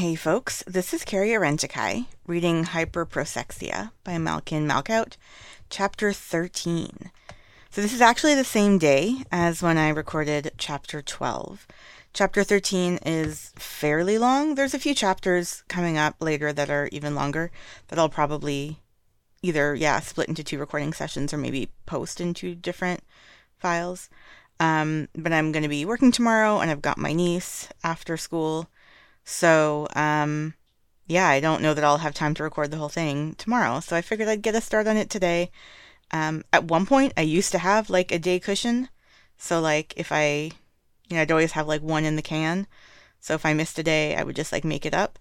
Hey folks, this is Carrie Arenchikai reading Hyperprosexia by Malkin Malkout, chapter 13. So this is actually the same day as when I recorded chapter 12. Chapter 13 is fairly long. There's a few chapters coming up later that are even longer that I'll probably either, yeah, split into two recording sessions or maybe post into different files. Um, but I'm going to be working tomorrow and I've got my niece after school so, um, yeah, I don't know that I'll have time to record the whole thing tomorrow. So I figured I'd get a start on it today. Um, at one point, I used to have like a day cushion. So, like, if I, you know, I'd always have like one in the can. So if I missed a day, I would just like make it up.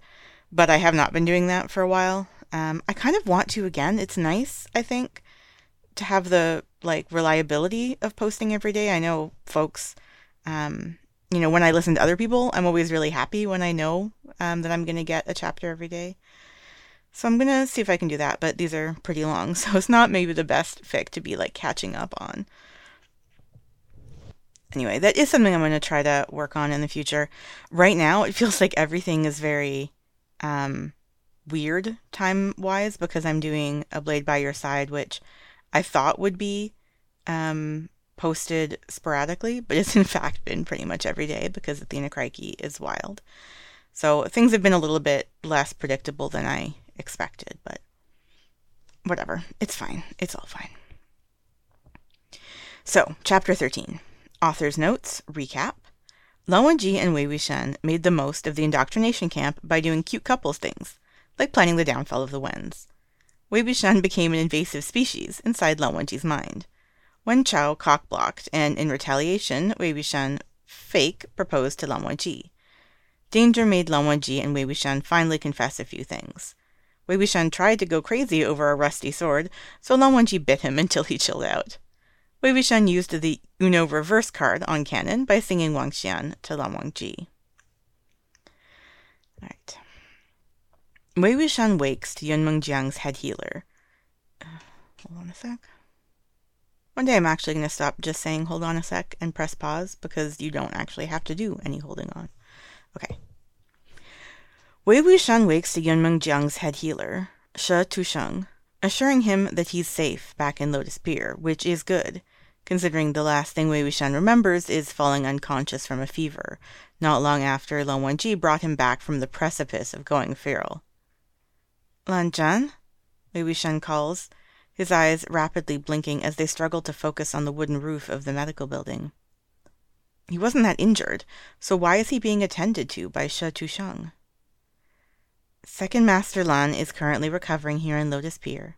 But I have not been doing that for a while. Um, I kind of want to again. It's nice, I think, to have the like reliability of posting every day. I know folks um, you know, when I listen to other people, I'm always really happy when I know um, that I'm going to get a chapter every day. So I'm going to see if I can do that, but these are pretty long, so it's not maybe the best fic to be like catching up on. Anyway, that is something I'm going to try to work on in the future. Right now, it feels like everything is very um, weird time wise because I'm doing a Blade by Your Side, which I thought would be um, posted sporadically, but it's in fact been pretty much every day because Athena Crikey is wild. So things have been a little bit less predictable than I expected, but whatever. It's fine. It's all fine. So, chapter 13. Author's notes, recap. Lan Wangji and Wei Wuxian made the most of the indoctrination camp by doing cute couples things, like planning the downfall of the Wens. Wei Wuxian became an invasive species inside Lan Wangji's mind. Wen Chao cockblocked, and in retaliation, Wei Wuxian fake proposed to Lan Wangji. Danger made Lan Wangji and Wei Wuxian finally confess a few things. Wei Wuxian tried to go crazy over a rusty sword, so Lan Wangji bit him until he chilled out. Wei Wuxian used the Uno reverse card on canon by singing Wang Xian to Lan Wangji. Alright. Wei Wuxian wakes to Yunmeng Jiang's head healer. Uh, hold on a sec. One day I'm actually going to stop just saying hold on a sec and press pause because you don't actually have to do any holding on. Okay. Wei Wuxian wakes to Yunmeng Jiang's head healer, She Tusheng, assuring him that he's safe back in Lotus Pier, which is good, considering the last thing Wei Wuxian remembers is falling unconscious from a fever, not long after Lan Wangji brought him back from the precipice of going feral. Lan Zhan? Wei Wuxian calls, his eyes rapidly blinking as they struggled to focus on the wooden roof of the medical building. He wasn't that injured, so why is he being attended to by She Tusheng? Second Master Lan is currently recovering here in Lotus Pier,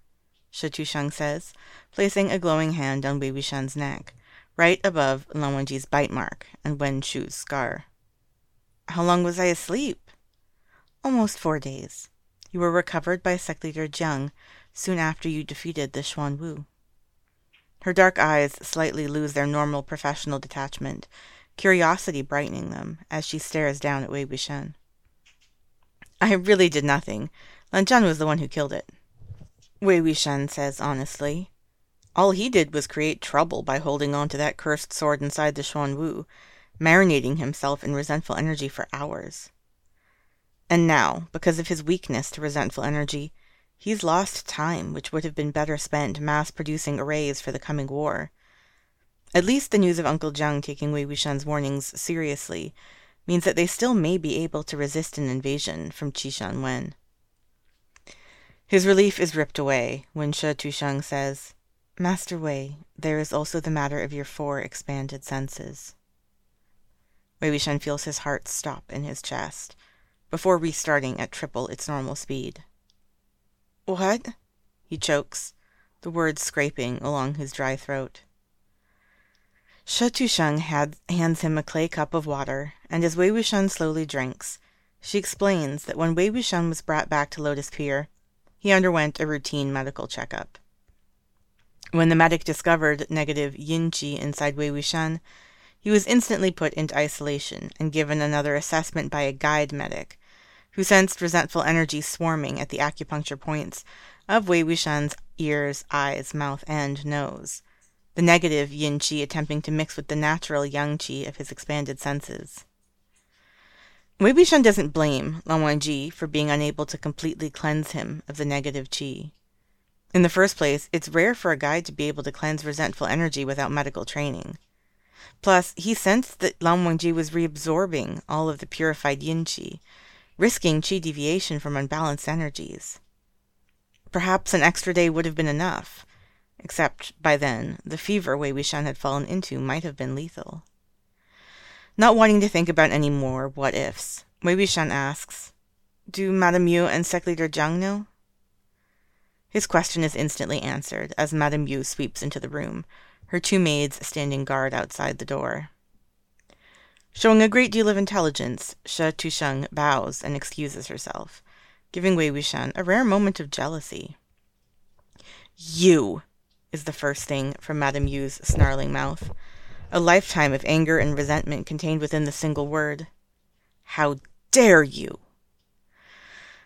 She Tusheng says, placing a glowing hand on Wei Wuxian's neck, right above Lan Wangji's bite mark and Wen Shu's scar. How long was I asleep? Almost four days. You were recovered by Sect Leader Jiang, soon after you defeated the Xuan Wu. Her dark eyes slightly lose their normal professional detachment, curiosity brightening them as she stares down at Wei Wuxian. I really did nothing. Lan Zhan was the one who killed it. Wei Wuxian says honestly. All he did was create trouble by holding on to that cursed sword inside the Xuan Wu, marinating himself in resentful energy for hours. And now, because of his weakness to resentful energy, He's lost time which would have been better spent mass producing arrays for the coming war. At least the news of Uncle Jiang taking Wei Wuxian's warnings seriously means that they still may be able to resist an invasion from Qishan Wen. His relief is ripped away when She Tusheng says, Master Wei, there is also the matter of your four expanded senses. Wei Wuxian feels his heart stop in his chest, before restarting at triple its normal speed. What? He chokes, the words scraping along his dry throat. She Tusheng hands him a clay cup of water, and as Wei Wuxian slowly drinks, she explains that when Wei Wuxian was brought back to Lotus Pier, he underwent a routine medical checkup. When the medic discovered negative yin qi inside Wei Wuxian, he was instantly put into isolation and given another assessment by a guide medic who sensed resentful energy swarming at the acupuncture points of Wei Wuxian's ears, eyes, mouth, and nose, the negative yin qi attempting to mix with the natural yang qi of his expanded senses. Wei Wuxian doesn't blame Lan Wangji for being unable to completely cleanse him of the negative qi. In the first place, it's rare for a guide to be able to cleanse resentful energy without medical training. Plus, he sensed that Lan Wangji was reabsorbing all of the purified yin qi, risking qi deviation from unbalanced energies. Perhaps an extra day would have been enough, except by then, the fever Wei Wuxian had fallen into might have been lethal. Not wanting to think about any more what ifs, Wei Wuxian asks, Do Madame Yu and Sect Leader Jiang know? His question is instantly answered as Madame Yu sweeps into the room, her two maids standing guard outside the door. Showing a great deal of intelligence, She Tusheng bows and excuses herself, giving Wei Wuxian a rare moment of jealousy. You! is the first thing from Madame Yu's snarling mouth, a lifetime of anger and resentment contained within the single word. How dare you!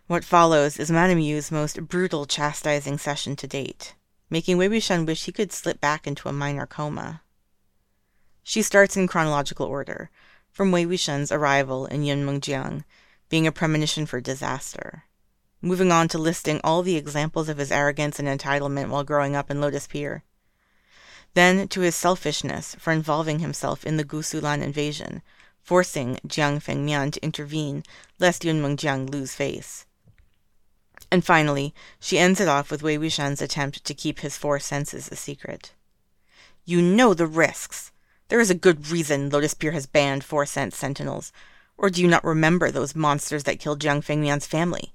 What follows is Madame Yu's most brutal chastising session to date, making Wei Wuxian wish he could slip back into a minor coma. She starts in chronological order, from Wei Wuxian's arrival in Yunmengjiang, being a premonition for disaster, moving on to listing all the examples of his arrogance and entitlement while growing up in Lotus Pier, then to his selfishness for involving himself in the Gusulan invasion, forcing Jiang Fengmian to intervene lest Yun Mengjiang lose face. And finally, she ends it off with Wei Wuxian's attempt to keep his four senses a secret. You know the risks. There is a good reason Lotus Pier has banned four sense sentinels. Or do you not remember those monsters that killed Jiang Fengmian's family?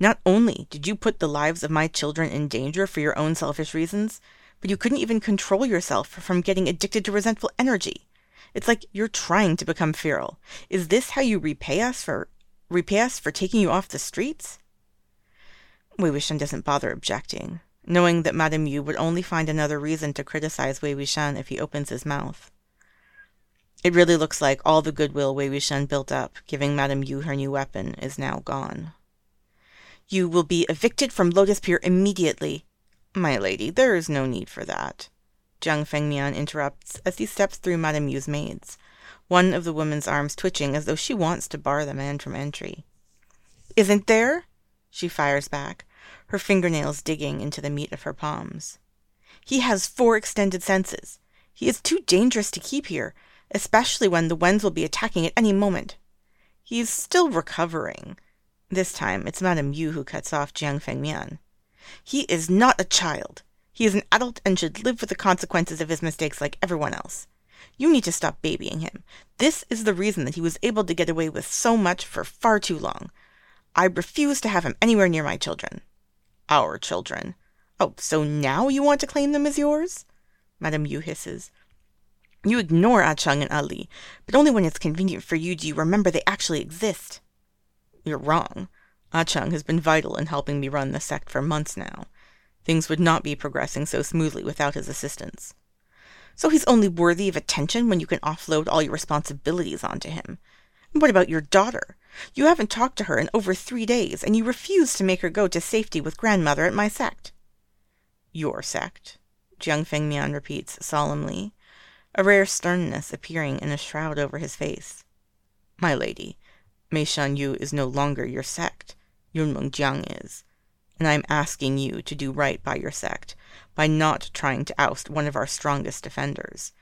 Not only did you put the lives of my children in danger for your own selfish reasons, but you couldn't even control yourself from getting addicted to resentful energy. It's like you're trying to become feral. Is this how you repay us for repay us for taking you off the streets? Wei Wuxian doesn't bother objecting, knowing that Madame Yu would only find another reason to criticize Wei Wuxian if he opens his mouth. It really looks like all the goodwill Wei Wuxian built up, giving Madame Yu her new weapon, is now gone. You will be evicted from Lotus Pier immediately. My lady, there is no need for that. Jiang Fengmian interrupts as he steps through Madame Yu's maids, one of the woman's arms twitching as though she wants to bar the man from entry. Isn't there? she fires back, her fingernails digging into the meat of her palms. He has four extended senses. He is too dangerous to keep here, especially when the Wens will be attacking at any moment. He is still recovering. This time, it's Madame Yu who cuts off Jiang Fengmian. He is not a child. He is an adult and should live with the consequences of his mistakes like everyone else. You need to stop babying him. This is the reason that he was able to get away with so much for far too long. I refuse to have him anywhere near my children. Our children. Oh, so now you want to claim them as yours? Madame Yu hisses. You ignore ah Acheng and Ali, but only when it's convenient for you do you remember they actually exist. You're wrong. Ah Acheng has been vital in helping me run the sect for months now. Things would not be progressing so smoothly without his assistance. So he's only worthy of attention when you can offload all your responsibilities onto him. What about your daughter? You haven't talked to her in over three days, and you refuse to make her go to safety with grandmother at my sect. Your sect, Jiang Fengmian repeats solemnly, a rare sternness appearing in a shroud over his face. My lady, Mei Shan Yu is no longer your sect. Yunmeng Jiang is. And I am asking you to do right by your sect, by not trying to oust one of our strongest defenders.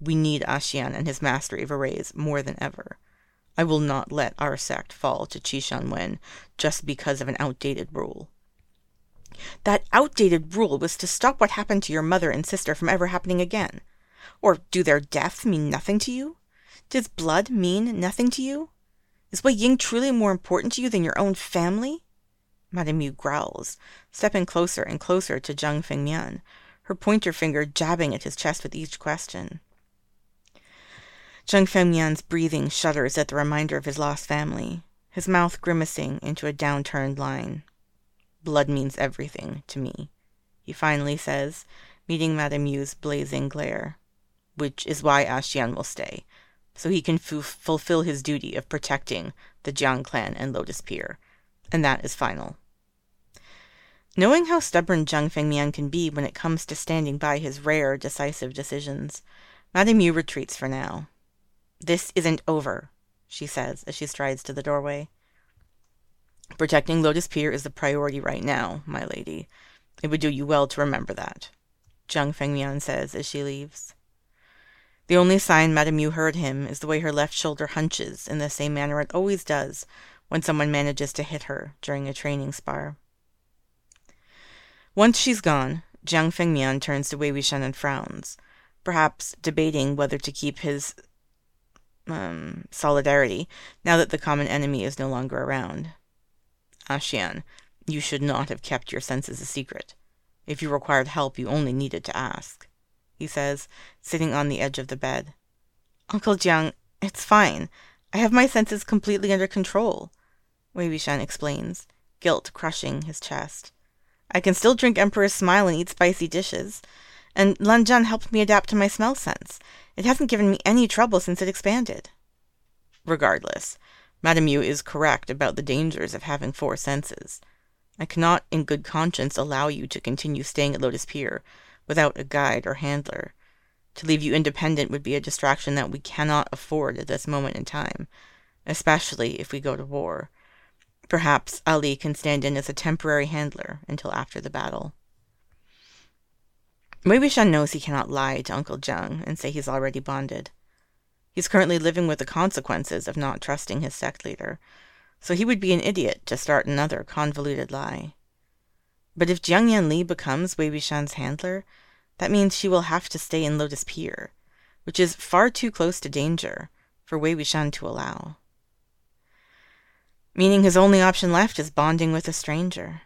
We need Axian and his master Eva more than ever. I will not let our sect fall to Qishan Wen just because of an outdated rule. That outdated rule was to stop what happened to your mother and sister from ever happening again. Or do their deaths mean nothing to you? Does blood mean nothing to you? Is Wei Ying truly more important to you than your own family? Madame Yu growls, stepping closer and closer to Jiang Fengmian, her pointer finger jabbing at his chest with each question. Jiang Fengmian's breathing shudders at the reminder of his lost family, his mouth grimacing into a downturned line. Blood means everything to me, he finally says, meeting Madame Yu's blazing glare. Which is why Axian will stay, so he can f- fulfill his duty of protecting the Jiang clan and Lotus Pier, and that is final. Knowing how stubborn Jiang Fengmian can be when it comes to standing by his rare, decisive decisions, Madame Yu retreats for now. This isn't over. she says as she strides to the doorway. Protecting Lotus Pier is the priority right now, my lady. It would do you well to remember that, Jiang Fengmian says as she leaves. The only sign Madame Yu heard him is the way her left shoulder hunches in the same manner it always does when someone manages to hit her during a training spar. Once she's gone, Jiang Fengmian turns to Wei Wuxian and frowns, perhaps debating whether to keep his um, solidarity now that the common enemy is no longer around. Axian, you should not have kept your senses a secret. If you required help, you only needed to ask he says, sitting on the edge of the bed. Uncle Jiang, it's fine. I have my senses completely under control, Wei Wuxian explains, guilt crushing his chest. I can still drink Emperor's Smile and eat spicy dishes. And Lan Lanzhan helped me adapt to my smell sense. It hasn't given me any trouble since it expanded. Regardless, Madame Yu is correct about the dangers of having four senses. I cannot in good conscience allow you to continue staying at Lotus Pier without a guide or handler. To leave you independent would be a distraction that we cannot afford at this moment in time, especially if we go to war. Perhaps Ali can stand in as a temporary handler until after the battle. Wei Wuxian knows he cannot lie to Uncle Jiang and say he's already bonded. He's currently living with the consequences of not trusting his sect leader, so he would be an idiot to start another convoluted lie. But if Jiang Yanli becomes Wei Wuxian's handler, that means she will have to stay in Lotus Pier, which is far too close to danger for Wei Wuxian to allow. Meaning his only option left is bonding with a stranger.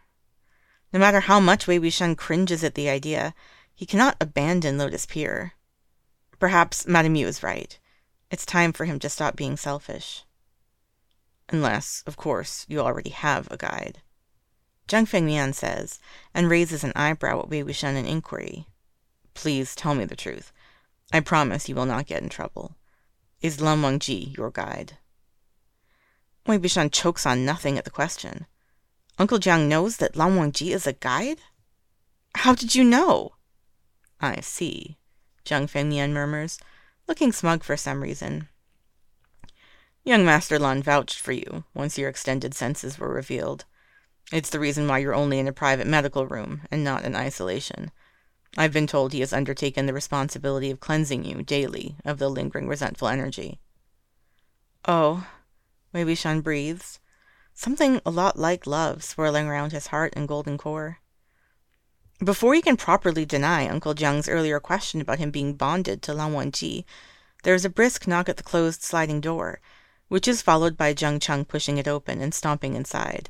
No matter how much Wei Wuxian cringes at the idea, he cannot abandon Lotus Pier. Perhaps Madame Yu is right. It's time for him to stop being selfish. Unless, of course, you already have a guide. Jiang Fengmian says, and raises an eyebrow at Wei Wuxian in inquiry. Please tell me the truth. I promise you will not get in trouble. Is Lan Wangji your guide? Wei Wuxian chokes on nothing at the question. Uncle Jiang knows that Lan Wangji is a guide? How did you know? I see, Jiang Fengmian murmurs, looking smug for some reason. Young Master Lan vouched for you once your extended senses were revealed. It's the reason why you're only in a private medical room and not in isolation. I've been told he has undertaken the responsibility of cleansing you daily of the lingering resentful energy. Oh, Wei Wuxian breathes, something a lot like love swirling around his heart and golden core. Before he can properly deny Uncle Jiang's earlier question about him being bonded to Lan Wangji, there is a brisk knock at the closed sliding door, which is followed by Jiang Cheng pushing it open and stomping inside,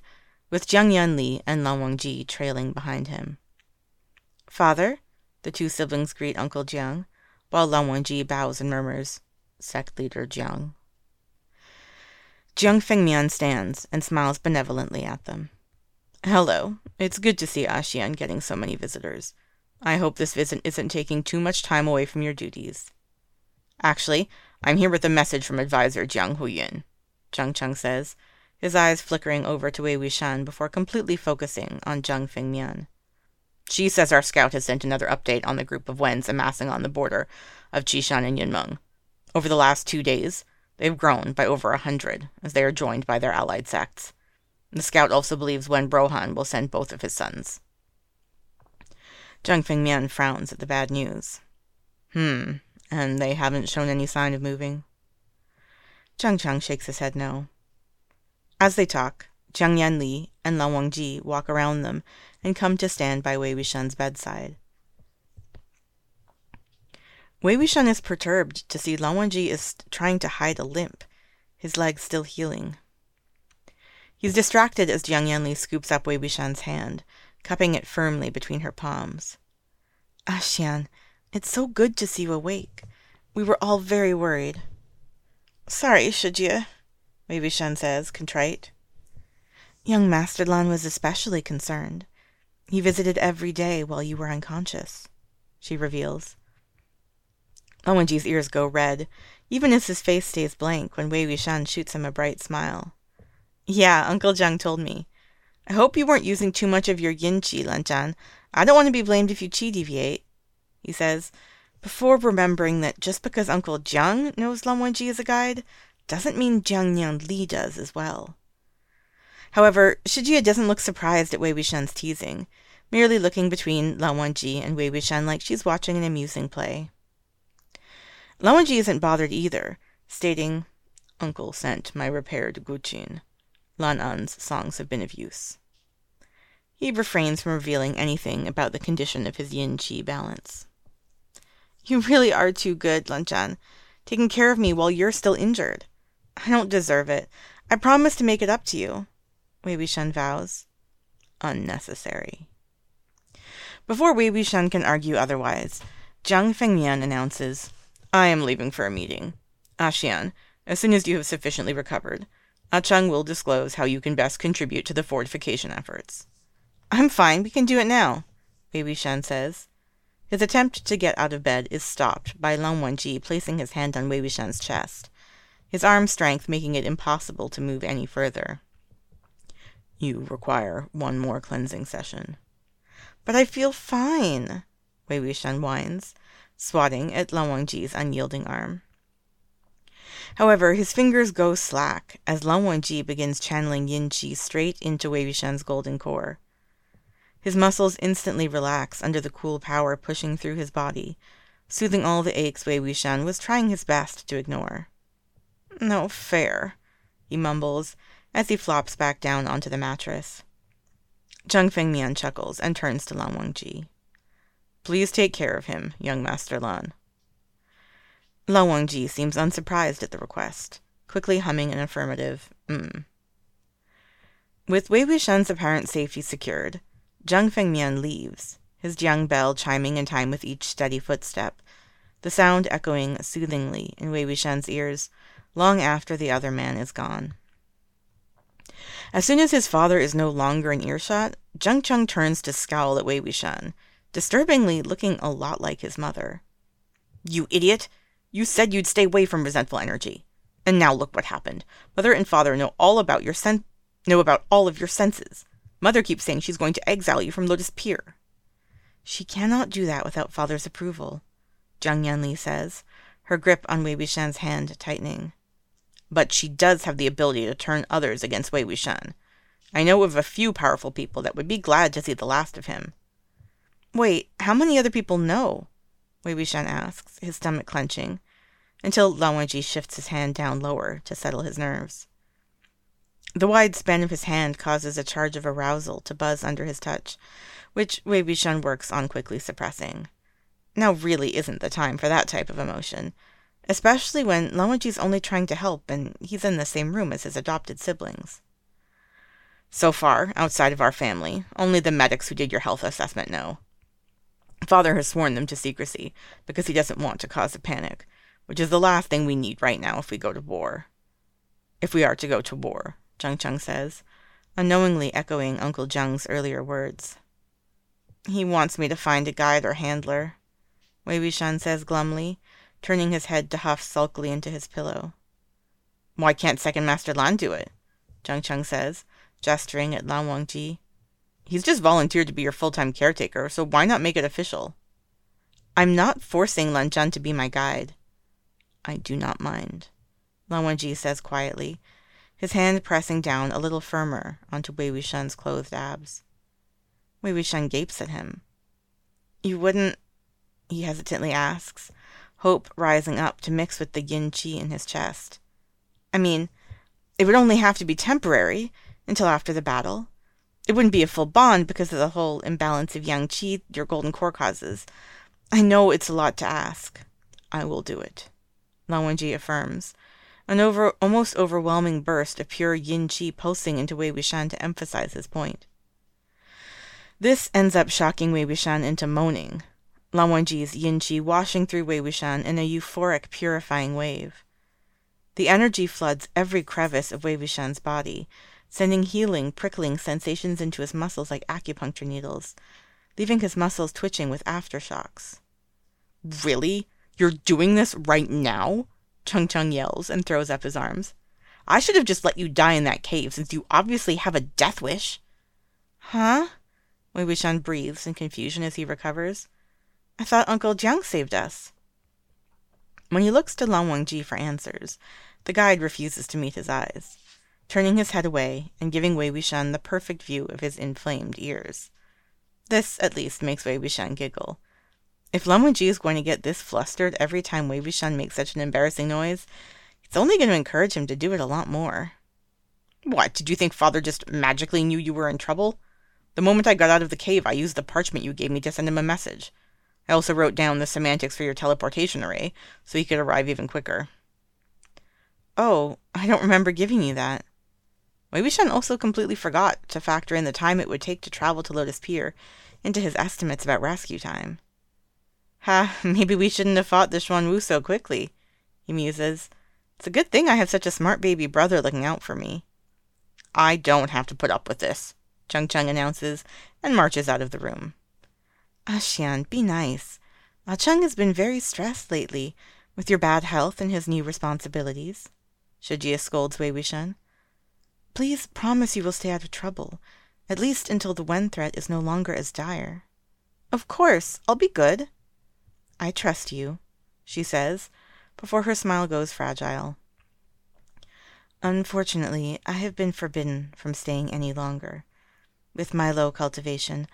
with Jiang Yanli and Lan Wangji trailing behind him. Father, the two siblings greet Uncle Jiang, while Lan Wangji bows and murmurs, Sect Leader Jiang. Jiang Fengmian stands and smiles benevolently at them. Hello, it's good to see ah Axian getting so many visitors. I hope this visit isn't taking too much time away from your duties. Actually, I'm here with a message from advisor Jiang Huyin, Jiang Cheng says, his eyes flickering over to Wei Wuxian before completely focusing on Jiang Fengmian. She says our scout has sent another update on the group of Wens amassing on the border of Qishan and Yunmeng. Over the last two days, they've grown by over a hundred, as they are joined by their allied sects. The scout also believes Wen Ruohan will send both of his sons. Jiang Fengmian frowns at the bad news. Hmm, and they haven't shown any sign of moving? Jiang Cheng shakes his head no. As they talk, Jiang Yanli and Lan Wangji walk around them and come to stand by Wei Wuxian's bedside. Wei Wuxian is perturbed to see Lan Wangji is trying to hide a limp, his leg still healing. He's distracted as Jiang Yanli scoops up Wei Wuxian's hand, cupping it firmly between her palms. Ah, Axian, it's so good to see you awake. We were all very worried. Sorry, Shijie, Wuxian says, contrite. Young Master Lan was especially concerned. He visited every day while you were unconscious, she reveals. Lan Wangji's ears go red, even as his face stays blank when Wei Wuxian shoots him a bright smile. Yeah, Uncle Jiang told me. I hope you weren't using too much of your yin qi, Lan I don't want to be blamed if you qi deviate, he says, before remembering that just because Uncle Jiang knows Lan Wangji is a guide, doesn't mean Jiang Yanli does as well. However, Shijie doesn't look surprised at Wei Wuxian's teasing, merely looking between Lan Wangji and Wei Wuxian like she's watching an amusing play. Lan Wangji isn't bothered either, stating, Uncle sent my repaired guqin. Lan An's songs have been of use. He refrains from revealing anything about the condition of his yin qi balance. You really are too good, Lan Zhan, taking care of me while you're still injured. I don't deserve it. I promise to make it up to you. Wei Wuxian vows. Unnecessary. Before Wei Wuxian can argue otherwise, Jiang Fengmian announces, I am leaving for a meeting. Axian, as soon as you have sufficiently recovered, Ah Acheng will disclose how you can best contribute to the fortification efforts. I'm fine, we can do it now, Wei Wuxian says. His attempt to get out of bed is stopped by Lan Wangji placing his hand on Wei Wuxian's chest, his arm strength making it impossible to move any further. You require one more cleansing session. But I feel fine, Wei Wuxian whines, swatting at Lan Wangji's unyielding arm. However, his fingers go slack as Lan Wangji begins channeling yin qi straight into Wei Wuxian's golden core. His muscles instantly relax under the cool power pushing through his body, soothing all the aches Wei Wuxian was trying his best to ignore. No fair, he mumbles as he flops back down onto the mattress. Jiang Fengmian chuckles and turns to Lan Wangji. Please take care of him, young Master Lan. Lan Wangji seems unsurprised at the request, quickly humming an affirmative mm. With Wei Wuxian's apparent safety secured, Jiang Fengmian leaves, his jiang bell chiming in time with each steady footstep, the sound echoing soothingly in Wei Wuxian's ears long after the other man is gone. As soon as his father is no longer in earshot, Jiang Cheng turns to scowl at Wei Wuxian, disturbingly looking a lot like his mother. You idiot! You said you'd stay away from resentful energy. And now look what happened. Mother and father know all about your sen- know about all of your senses. Mother keeps saying she's going to exile you from Lotus Pier. She cannot do that without father's approval, Jiang Yanli says, her grip on Wei Wuxian's hand tightening but she does have the ability to turn others against Wei Wuxian. I know of a few powerful people that would be glad to see the last of him. Wait, how many other people know? Wei Wuxian asks, his stomach clenching, until Lan Wangji shifts his hand down lower to settle his nerves. The wide span of his hand causes a charge of arousal to buzz under his touch, which Wei Wuxian works on quickly suppressing. Now really isn't the time for that type of emotion, especially when Wangji's only trying to help and he's in the same room as his adopted siblings. So far, outside of our family, only the medics who did your health assessment know. Father has sworn them to secrecy because he doesn't want to cause a panic, which is the last thing we need right now if we go to war. If we are to go to war, Jiang Cheng says, unknowingly echoing Uncle Jiang's earlier words. He wants me to find a guide or handler, Wei Wuxian says glumly, turning his head to huff sulkily into his pillow. Why can't Second Master Lan do it? Jiang Cheng says, gesturing at Lan Wangji. He's just volunteered to be your full-time caretaker, so why not make it official? I'm not forcing Lan Zhan to be my guide. I do not mind, Lan Wangji says quietly, his hand pressing down a little firmer onto Wei Wuxian's clothed abs. Wei Wuxian gapes at him. You wouldn't, he hesitantly asks, hope rising up to mix with the yin chi in his chest. I mean, it would only have to be temporary, until after the battle. It wouldn't be a full bond because of the whole imbalance of yang chi your golden core causes. I know it's a lot to ask. I will do it, Lan Wangji affirms, an over, almost overwhelming burst of pure yin chi pulsing into Wei Wuxian to emphasize his point. This ends up shocking Wei Wuxian into moaning, Lan Wangji's yin qi washing through Wei Wuxian in a euphoric, purifying wave. The energy floods every crevice of Wei Wuxian's body, sending healing, prickling sensations into his muscles like acupuncture needles, leaving his muscles twitching with aftershocks. Really? You're doing this right now? Jiang Cheng yells and throws up his arms. I should have just let you die in that cave since you obviously have a death wish. Huh? Wei Wuxian breathes in confusion as he recovers. I thought Uncle Jiang saved us. When he looks to Lan Wangji for answers, The guide refuses to meet his eyes, turning his head away and giving Wei Wuxian the perfect view of his inflamed ears. This, at least, makes Wei Wuxian giggle. If Lan Wangji is going to get this flustered every time Wei Wuxian makes such an embarrassing noise, it's only going to encourage him to do it a lot more. What, did you think father just magically knew you were in trouble? The moment I got out of the cave, I used the parchment you gave me to send him a message. I also wrote down the semantics for your teleportation array, so he could arrive even quicker. Oh, I don't remember giving you that. Wei Wuxian also completely forgot to factor in the time it would take to travel to Lotus Pier into his estimates about rescue time. Ha, maybe we shouldn't have fought the Xuan Wu so quickly, he muses. It's a good thing I have such a smart baby brother looking out for me. I don't have to put up with this, Cheng announces and marches out of the room. Ah, Xian, be nice. Ah Cheng has been very stressed lately with your bad health and his new responsibilities. Shijie scolds Wei Wuxian. Please promise you will stay out of trouble, at least until the Wen threat is no longer as dire. Of course, I'll be good. I trust you, she says, before her smile goes fragile. Unfortunately, I have been forbidden from staying any longer. With my low cultivation,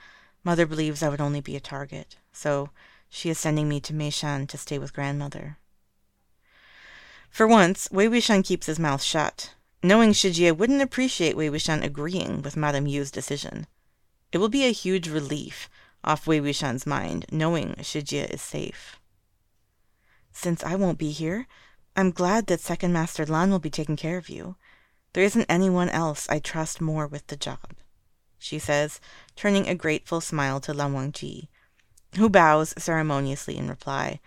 Mother believes I would only be a target, so she is sending me to Meishan to stay with grandmother. For once, Wei Wuxian keeps his mouth shut, knowing Shijie wouldn't appreciate Wei Wuxian agreeing with Madame Yu's decision. It will be a huge relief off Wei Wuxian's mind, knowing Shijie is safe. Since I won't be here, I'm glad that Second Master Lan will be taking care of you. There isn't anyone else I trust more with the job, she says, turning a grateful smile to Lan Wangji, who bows ceremoniously in reply,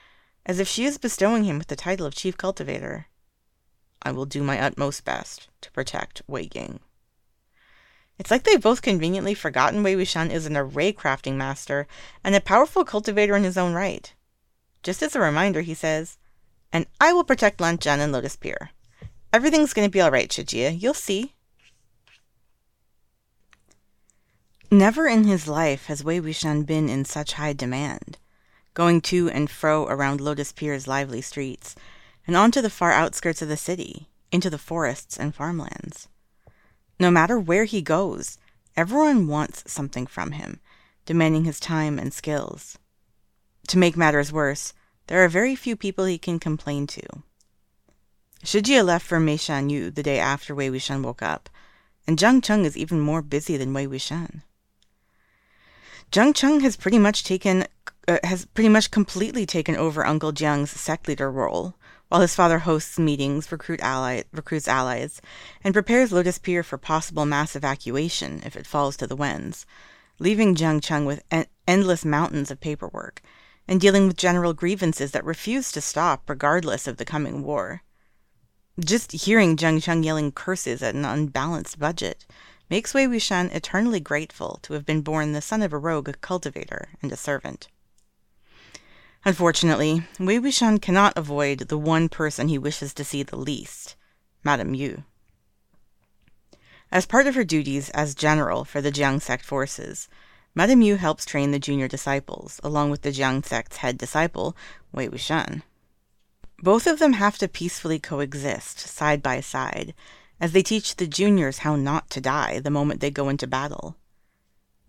as if she is bestowing him with the title of Chief Cultivator. I will do my utmost best to protect Wei Ying. It's like they've both conveniently forgotten Wei Wuxian is an array crafting master and a powerful cultivator in his own right. Just as a reminder, he says, And I will protect Lan Zhan and Lotus Pier. Everything's going to be all right, Shijie. You'll see. Never in his life has Wei Wuxian been in such high demand, going to and fro around Lotus Pier's lively streets, and on to the far outskirts of the city, into the forests and farmlands. No matter where he goes, everyone wants something from him, demanding his time and skills. To make matters worse, there are very few people he can complain to. Shijie left for Meishan Yu the day after Wei Wuxian woke up, and Jiang Cheng is even more busy than Wei Wuxian. Jiang Cheng has pretty much taken uh, has pretty much completely taken over Uncle Jiang's sect leader role, while his father hosts meetings, recruit ally, recruits allies, and prepares Lotus Pier for possible mass evacuation if it falls to the Wens, leaving Jiang Cheng with en- endless mountains of paperwork and dealing with general grievances that refuse to stop regardless of the coming war. Just hearing Jiang Cheng yelling curses at an unbalanced budget makes Wei Wuxian eternally grateful to have been born the son of a rogue cultivator and a servant. Unfortunately, Wei Wuxian cannot avoid the one person he wishes to see the least, Madame Yu. As part of her duties as general for the Jiang sect forces, Madame Yu helps train the junior disciples, along with the Jiang sect's head disciple, Wei Wuxian. Both of them have to peacefully coexist, side by side, as they teach the juniors how not to die the moment they go into battle.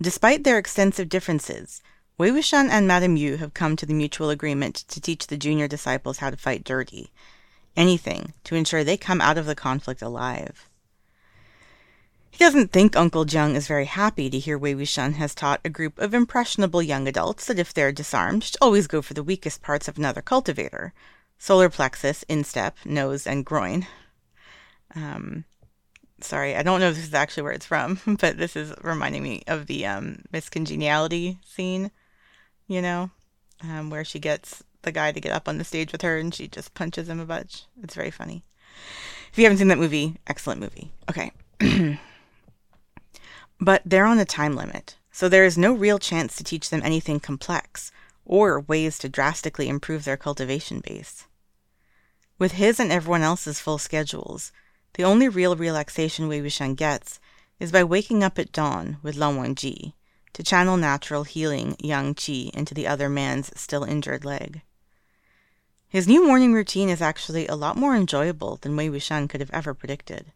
Despite their extensive differences, Wei Wuxian and Madame Yu have come to the mutual agreement to teach the junior disciples how to fight dirty. Anything to ensure they come out of the conflict alive. He doesn't think Uncle Jiang is very happy to hear Wei Wuxian has taught a group of impressionable young adults that if they're disarmed, should always go for the weakest parts of another cultivator solar plexus, instep, nose, and groin. Um, sorry, I don't know if this is actually where it's from, but this is reminding me of the um, Miss Congeniality scene you know, um, where she gets the guy to get up on the stage with her and she just punches him a bunch. It's very funny. If you haven't seen that movie, excellent movie. Okay. but they're on a time limit, so there is no real chance to teach them anything complex or ways to drastically improve their cultivation base. With his and everyone else's full schedules, the only real relaxation Wei Wuxian gets is by waking up at dawn with Lan Wangji to channel natural healing yang qi into the other man's still injured leg. His new morning routine is actually a lot more enjoyable than Wei Wuxian could have ever predicted.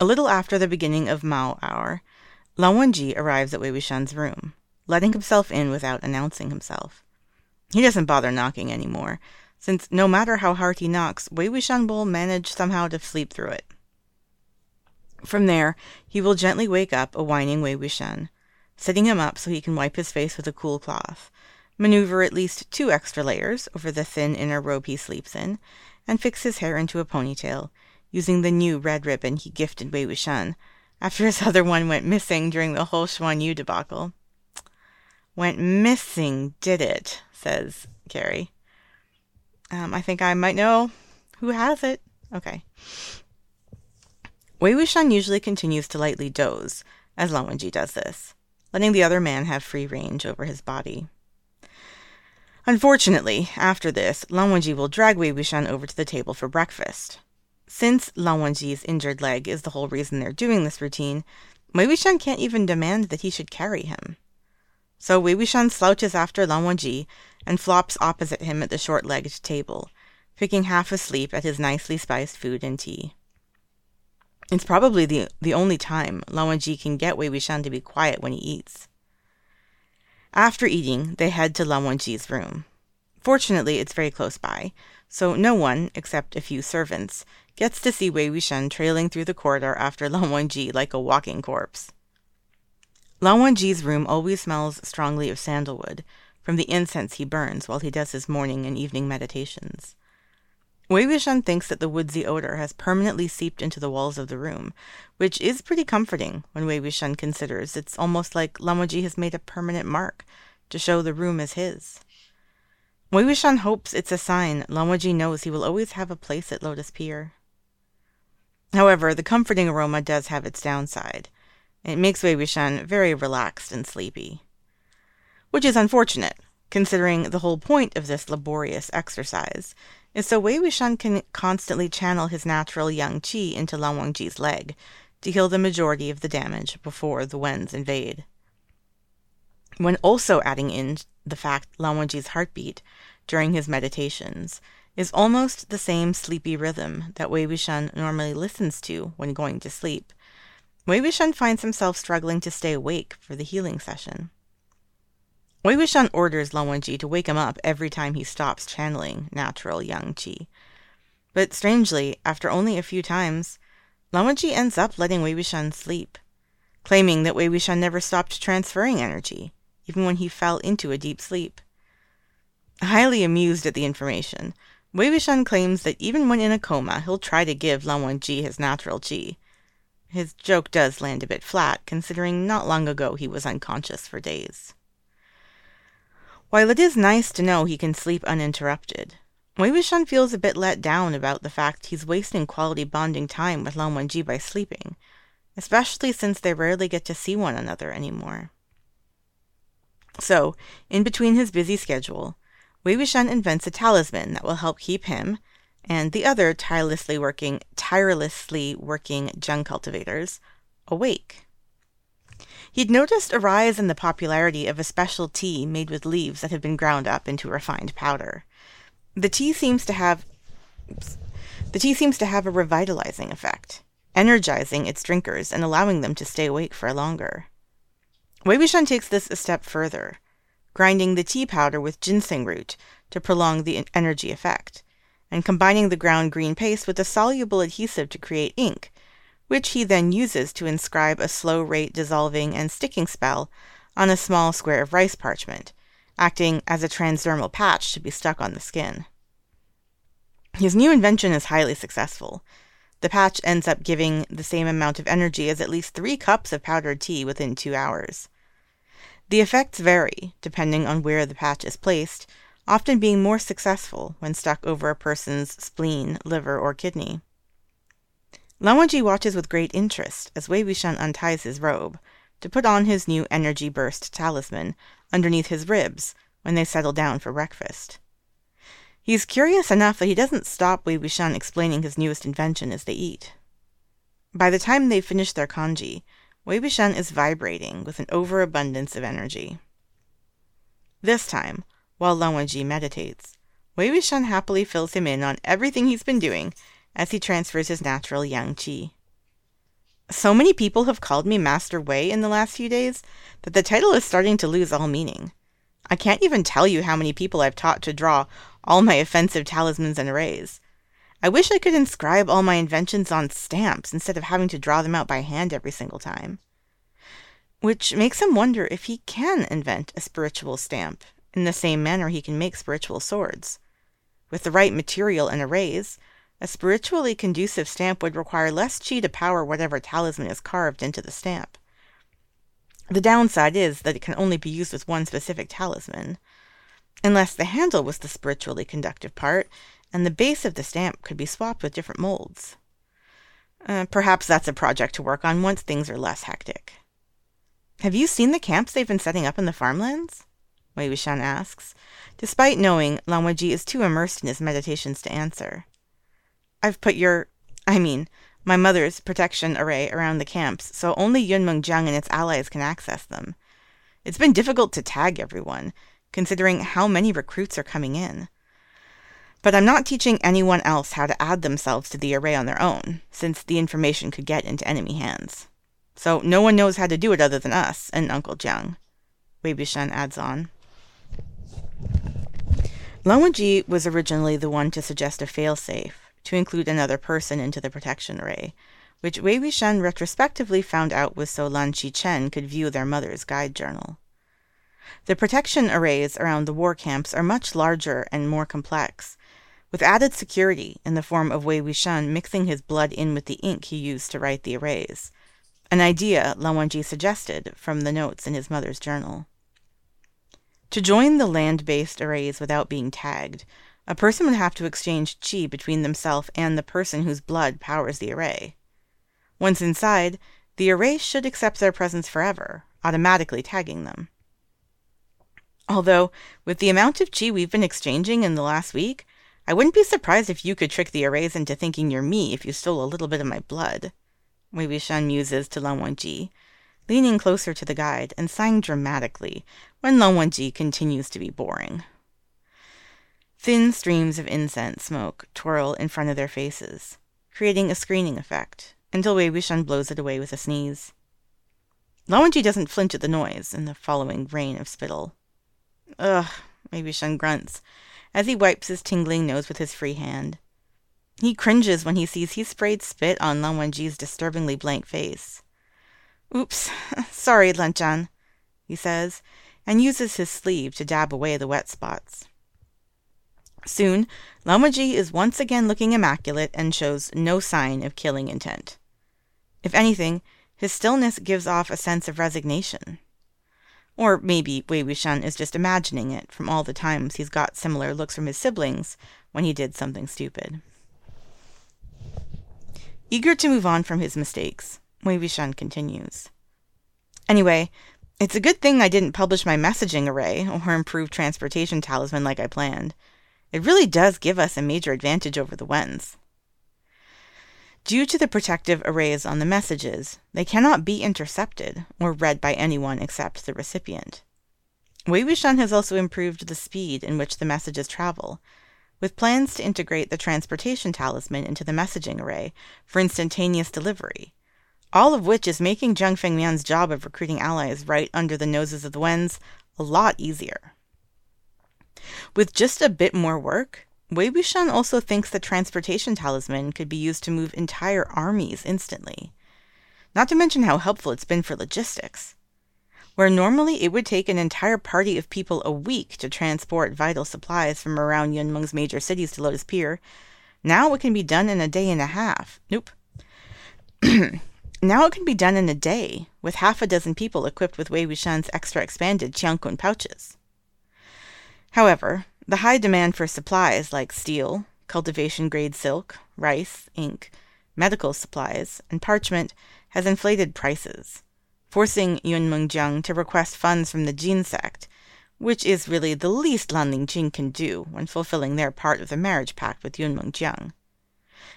A little after the beginning of Mao hour, Lan Wangji arrives at Wei Wuxian's room, letting himself in without announcing himself. He doesn't bother knocking anymore, since no matter how hard he knocks, Wei Wuxian will manage somehow to sleep through it. From there, he will gently wake up a whining Wei Wuxian, setting him up so he can wipe his face with a cool cloth, maneuver at least two extra layers over the thin inner robe he sleeps in, and fix his hair into a ponytail, using the new red ribbon he gifted Wei Wuxian after his other one went missing during the whole Xuan Wu debacle. Went missing, did it? says Carrie. Um, I think I might know who has it. Okay. Wei Wuxian usually continues to lightly doze as Lan Wangji does this, letting the other man have free range over his body. Unfortunately, after this, Lan Wangji will drag Wei Wuxian over to the table for breakfast. Since Lan Wangji's injured leg is the whole reason they're doing this routine, Wei Wuxian can't even demand that he should carry him. So Wei Wuxian slouches after Lan Wangji and flops opposite him at the short-legged table, picking half asleep at his nicely spiced food and tea. It's probably the, the only time Lan Wangji can get Wei Wuxian to be quiet when he eats. After eating, they head to Lan Wangji's room. Fortunately, it's very close by, so no one, except a few servants, gets to see Wei Wuxian trailing through the corridor after Lan Wangji like a walking corpse. Lan Wangji's room always smells strongly of sandalwood, from the incense he burns while he does his morning and evening meditations. Wei Wuxian thinks that the woodsy odor has permanently seeped into the walls of the room, which is pretty comforting when Wei Wuxian considers it's almost like Wangji has made a permanent mark to show the room is his. Wei Wuxian hopes it's a sign Wangji knows he will always have a place at Lotus Pier. However, the comforting aroma does have its downside. It makes Wei Wuxian very relaxed and sleepy. Which is unfortunate, considering the whole point of this laborious exercise is so Wei Wuxian can constantly channel his natural yang qi into Lan Wangji's leg to heal the majority of the damage before the Wens invade. When also adding in the fact Lan Wangji's heartbeat during his meditations is almost the same sleepy rhythm that Wei Wuxian normally listens to when going to sleep, Wei Wuxian finds himself struggling to stay awake for the healing session. Wei Wuxian orders Lan Wangji to wake him up every time he stops channeling natural yang qi. But strangely, after only a few times, Lan Wangji ends up letting Wei Wuxian sleep, claiming that Wei Wuxian never stopped transferring energy, even when he fell into a deep sleep. Highly amused at the information, Wei Wuxian claims that even when in a coma, he'll try to give Lan Wangji his natural qi. His joke does land a bit flat, considering not long ago he was unconscious for days. While it is nice to know he can sleep uninterrupted, Wei Wuxian feels a bit let down about the fact he's wasting quality bonding time with Lan Wangji by sleeping, especially since they rarely get to see one another anymore. So, in between his busy schedule, Wei Wuxian invents a talisman that will help keep him and the other tirelessly working tirelessly working Jiang cultivators awake. He'd noticed a rise in the popularity of a special tea made with leaves that had been ground up into refined powder. The tea seems to have oops, the tea seems to have a revitalizing effect, energizing its drinkers and allowing them to stay awake for longer. Wei Wuxian takes this a step further, grinding the tea powder with ginseng root to prolong the energy effect, and combining the ground green paste with a soluble adhesive to create ink, which he then uses to inscribe a slow rate dissolving and sticking spell on a small square of rice parchment, acting as a transdermal patch to be stuck on the skin. His new invention is highly successful. The patch ends up giving the same amount of energy as at least three cups of powdered tea within two hours. The effects vary depending on where the patch is placed, often being more successful when stuck over a person's spleen, liver, or kidney. Lan watches with great interest as Wei Wuxian unties his robe to put on his new energy burst talisman underneath his ribs when they settle down for breakfast. He's curious enough that he doesn't stop Wei Wuxian explaining his newest invention as they eat. By the time they finish their congee, Wei Wuxian is vibrating with an overabundance of energy. This time, while Lan Wangji meditates, Wei Wuxian happily fills him in on everything he's been doing as he transfers his natural yang qi. So many people have called me Master Wei in the last few days that the title is starting to lose all meaning. I can't even tell you how many people I've taught to draw all my offensive talismans and arrays. I wish I could inscribe all my inventions on stamps instead of having to draw them out by hand every single time. Which makes him wonder if he can invent a spiritual stamp in the same manner he can make spiritual swords. With the right material and arrays, a spiritually conducive stamp would require less chi to power whatever talisman is carved into the stamp. The downside is that it can only be used with one specific talisman, unless the handle was the spiritually conductive part, and the base of the stamp could be swapped with different molds. Uh, perhaps that's a project to work on once things are less hectic. Have you seen the camps they've been setting up in the farmlands? Wei Wuxian asks, despite knowing Lan Wangji is too immersed in his meditations to answer. I've put your, I mean, my mother's protection array around the camps, so only Yunmengjiang and its allies can access them. It's been difficult to tag everyone, considering how many recruits are coming in. But I'm not teaching anyone else how to add themselves to the array on their own, since the information could get into enemy hands. So no one knows how to do it other than us and Uncle Jiang. Wei Wuxian adds on. Lan Wangji was originally the one to suggest a failsafe, to include another person into the protection array, which Wei Wuxian retrospectively found out was so Lan Xichen could view their mother's guide journal. The protection arrays around the war camps are much larger and more complex, with added security in the form of Wei Wuxian mixing his blood in with the ink he used to write the arrays, an idea Lan Wangji suggested from the notes in his mother's journal. To join the land-based arrays without being tagged, a person would have to exchange chi between themselves and the person whose blood powers the array. Once inside, the array should accept their presence forever, automatically tagging them. Although, with the amount of chi we've been exchanging in the last week, I wouldn't be surprised if you could trick the arrays into thinking you're me if you stole a little bit of my blood. Wei Wuxian muses to Lan Wangji, leaning closer to the guide and sighing dramatically when Lan Wangji continues to be boring. Thin streams of incense smoke twirl in front of their faces, creating a screening effect, until Wei Wuxian blows it away with a sneeze. Lan Wangji doesn't flinch at the noise and the following rain of spittle. Ugh, Wei Wuxian grunts, as he wipes his tingling nose with his free hand. He cringes when he sees he sprayed spit on Lan disturbingly blank face. Oops, sorry, Lan he says, and uses his sleeve to dab away the wet spots. Soon, Lan Wangji is once again looking immaculate and shows no sign of killing intent. If anything, his stillness gives off a sense of resignation. Or maybe Wei Wuxian is just imagining it from all the times he's got similar looks from his siblings when he did something stupid. Eager to move on from his mistakes, Wei Wuxian continues. Anyway, it's a good thing I didn't publish my messaging array or improve transportation talisman like I planned. It really does give us a major advantage over the Wens. Due to the protective arrays on the messages, they cannot be intercepted or read by anyone except the recipient. Wei Wuxian has also improved the speed in which the messages travel, with plans to integrate the transportation talisman into the messaging array for instantaneous delivery, all of which is making Jiang Fengmian's job of recruiting allies right under the noses of the Wens a lot easier. With just a bit more work, Wei Wuxian also thinks the transportation talisman could be used to move entire armies instantly. Not to mention how helpful it's been for logistics. Where normally it would take an entire party of people a week to transport vital supplies from around Yunmeng's major cities to Lotus Pier, now it can be done in a day and a half. Nope. now it can be done in a day, with half a dozen people equipped with Wei Wuxian's extra expanded Qiankun pouches. However, the high demand for supplies like steel, cultivation grade silk, rice, ink, medical supplies, and parchment has inflated prices, forcing Yun Yunmengjiang to request funds from the Jin sect, which is really the least Lanling Jin can do when fulfilling their part of the marriage pact with Yun Yunmengjiang.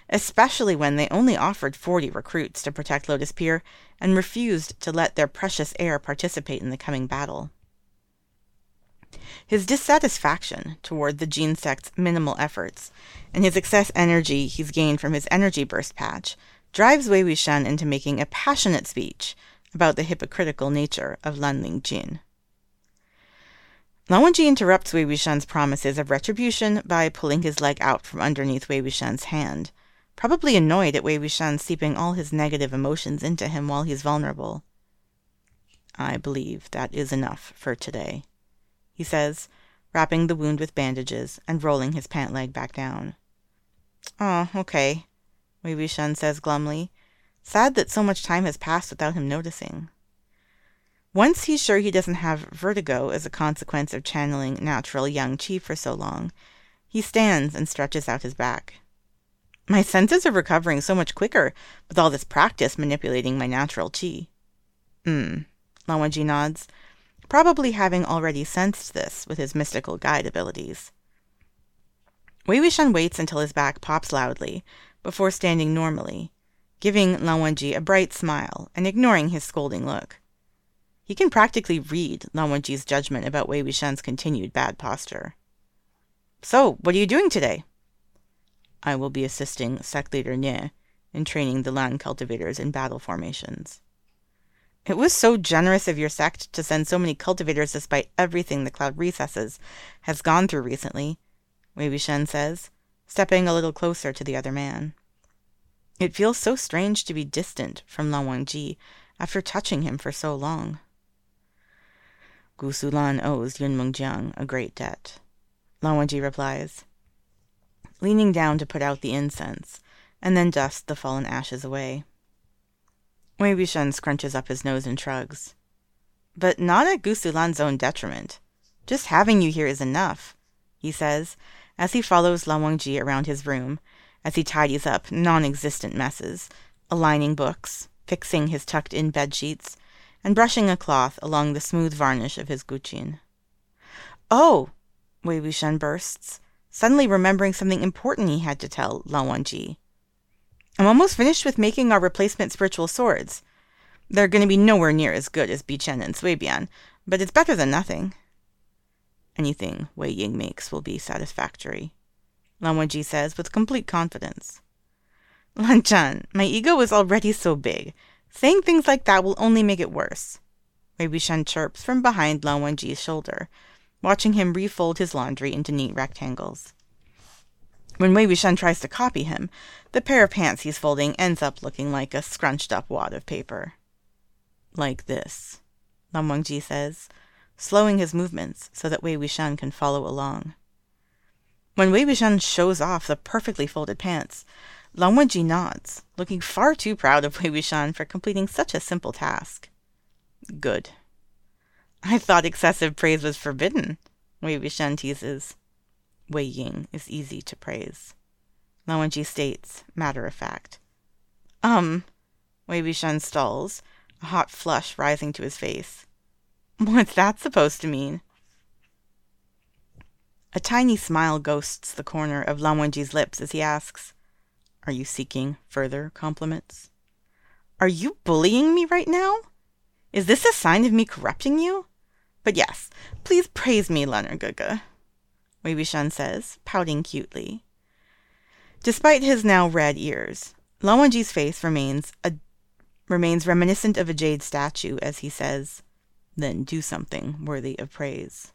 Especially when they only offered 40 recruits to protect Lotus Pier and refused to let their precious heir participate in the coming battle. His dissatisfaction toward the Jin sect's minimal efforts and his excess energy he's gained from his energy burst patch drives Wei Wuxian into making a passionate speech about the hypocritical nature of Lanling Jin. Lan Wangji interrupts Wei Wuxian's promises of retribution by pulling his leg out from underneath Wei Wuxian's hand, probably annoyed at Wei Wuxian seeping all his negative emotions into him while he's vulnerable. I believe that is enough for today, he says, wrapping the wound with bandages and rolling his pant leg back down. Oh, okay, Wei says glumly, sad that so much time has passed without him noticing. Once he's sure he doesn't have vertigo as a consequence of channeling natural yang qi for so long, he stands and stretches out his back. My senses are recovering so much quicker with all this practice manipulating my natural qi. Hmm, Lan Wangji nods, probably having already sensed this with his mystical guide abilities. Wei Wuxian waits until his back pops loudly before standing normally, giving Lan Wangji a bright smile and ignoring his scolding look. He can practically read Lan Wangji's judgment about Wei Wuxian's continued bad posture. So, what are you doing today? I will be assisting Sect Leader Nie in training the land cultivators in battle formations. It was so generous of your sect to send so many cultivators despite everything the Cloud Recesses has gone through recently, Wei Wuxian says, stepping a little closer to the other man. It feels so strange to be distant from Lan Wangji after touching him for so long. Gusulan owes Yun Yunmengjiang a great debt. Lan Wangji replies, leaning down to put out the incense, and then dust the fallen ashes away. Wei Wuxian scrunches up his nose and shrugs. But not at Gusulan's own detriment. Just having you here is enough, he says, as he follows Lan Wangji around his room, as he tidies up non-existent messes, aligning books, fixing his tucked-in bed sheets, and brushing a cloth along the smooth varnish of his guqin. Oh! Wei Wuxian bursts, suddenly remembering something important he had to tell Lan Wangji. I'm almost finished with making our replacement spiritual swords. They're going to be nowhere near as good as Bichen and Suibian, but it's better than nothing. Anything Wei Ying makes will be satisfactory, Lan Wangji says with complete confidence. Lan Zhan, my ego is already so big. Saying things like that will only make it worse. Wei Wuxian chirps from behind Lan Wangji's shoulder, watching him refold his laundry into neat rectangles. When Wei Wuxian tries to copy him, the pair of pants he's folding ends up looking like a scrunched up wad of paper. Like this, Lan Wangji says, slowing his movements so that Wei Wuxian can follow along. When Wei Wuxian shows off the perfectly folded pants, Lan Wangji nods, looking far too proud of Wei Wuxian for completing such a simple task. Good. I thought excessive praise was forbidden, Wei Wuxian teases. Wei Ying is easy to praise. Lan Wangji states, matter of fact. Um, Wei Wuxian stalls, a hot flush rising to his face. What's that supposed to mean? A tiny smile ghosts the corner of Lan Wangji's lips as he asks, are you seeking further compliments? Are you bullying me right now? Is this a sign of me corrupting you? But yes, please praise me, Leonard Wei Wuxian says, pouting cutely. Despite his now red ears, Lan Wangji's face remains a remains reminiscent of a jade statue as he says, Then do something worthy of praise.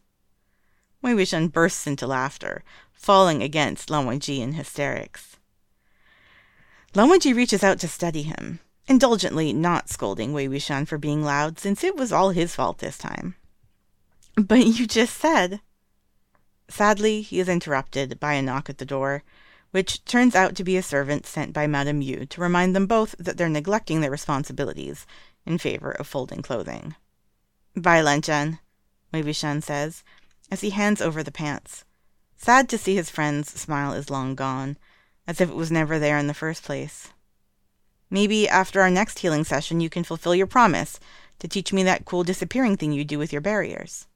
Wei Wuxian bursts into laughter, falling against Lan Wangji in hysterics. Lan Wangji reaches out to steady him, indulgently not scolding Wei Wuxian for being loud, since it was all his fault this time. But you just said... Sadly, he is interrupted by a knock at the door, which turns out to be a servant sent by Madame Yu to remind them both that they're neglecting their responsibilities in favor of folding clothing. Bye, Lan Zhan, Wei Wuxian says, as he hands over the pants. Sad to see his friend's smile is long gone, as if it was never there in the first place. Maybe after our next healing session, you can fulfill your promise to teach me that cool disappearing thing you do with your barriers.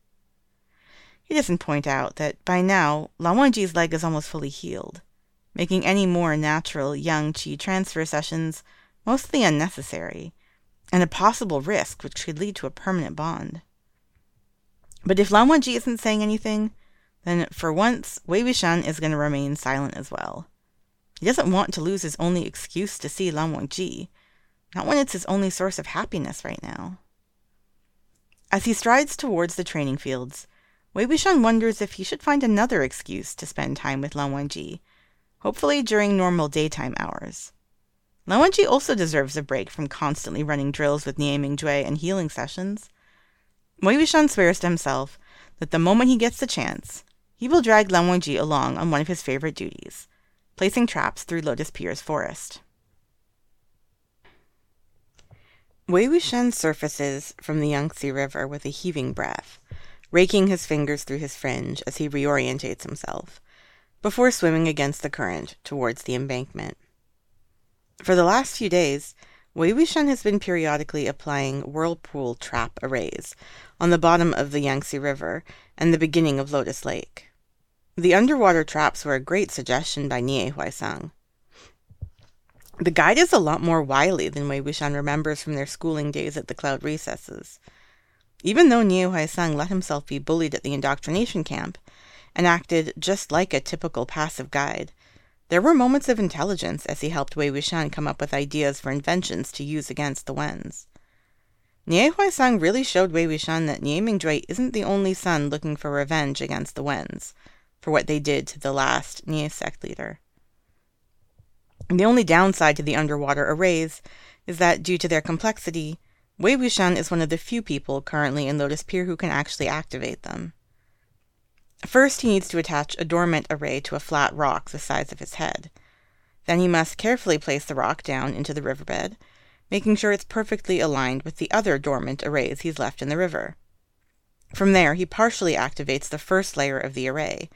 He doesn't point out that by now, Lan Wangji's leg is almost fully healed, making any more natural yang qi transfer sessions mostly unnecessary, and a possible risk which could lead to a permanent bond. But if Lan Wangji isn't saying anything, then for once, Wei Wuxian is going to remain silent as well. He doesn't want to lose his only excuse to see Lan Wangji, not when it's his only source of happiness right now. As he strides towards the training fields, Wei Wuxian wonders if he should find another excuse to spend time with Lan Wangji, hopefully during normal daytime hours. Lan Wangji also deserves a break from constantly running drills with Nie Mingjue and healing sessions. Wei Wuxian swears to himself that the moment he gets the chance, he will drag Lan Wangji along on one of his favorite duties, placing traps through Lotus Pier's forest. Wei Wuxian surfaces from the Yangtze River with a heaving breath, raking his fingers through his fringe as he reorientates himself, before swimming against the current towards the embankment. For the last few days, Wei Wuxian has been periodically applying whirlpool trap arrays on the bottom of the Yangtze River and the beginning of Lotus Lake. The underwater traps were a great suggestion by Nie Huaisang. The guide is a lot more wily than Wei Wuxian remembers from their schooling days at the cloud recesses. Even though Nie Huaisang let himself be bullied at the indoctrination camp and acted just like a typical passive guide, there were moments of intelligence as he helped Wei Wuxian come up with ideas for inventions to use against the Wens. Nie Huaisang really showed Wei Wuxian that Nie Mingjue isn't the only son looking for revenge against the Wens for what they did to the last Nie sect leader. The only downside to the underwater arrays is that due to their complexity, Wei Wuxian is one of the few people currently in Lotus Pier who can actually activate them. First, he needs to attach a dormant array to a flat rock the size of his head. Then he must carefully place the rock down into the riverbed, making sure it's perfectly aligned with the other dormant arrays he's left in the river. From there, he partially activates the first layer of the array,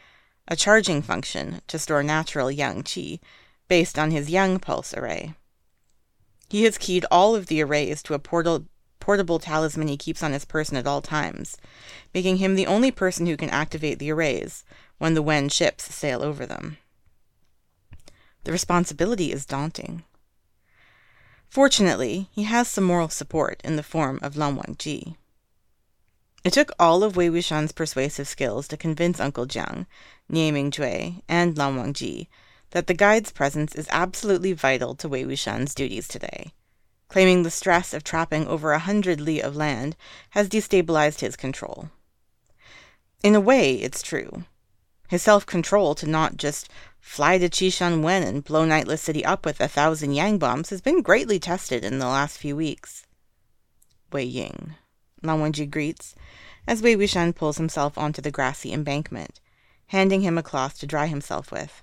a charging function to store natural yang qi, based on his yang pulse array. He has keyed all of the arrays to a portal portable talisman he keeps on his person at all times, making him the only person who can activate the arrays when the Wen ships sail over them. The responsibility is daunting. Fortunately, he has some moral support in the form of Lan Wangji. It took all of Wei Wuxian's persuasive skills to convince Uncle Jiang, Nie Mingjue, and Lan Wangji that the guide's presence is absolutely vital to Wei Wuxian's duties today claiming the stress of trapping over a hundred li of land has destabilized his control. In a way, it's true. His self control to not just fly to Qishan Wen and blow Nightless City up with a thousand Yang bombs has been greatly tested in the last few weeks. Wei Ying, Lan Wangji greets, as Wei Wuxian pulls himself onto the grassy embankment, handing him a cloth to dry himself with.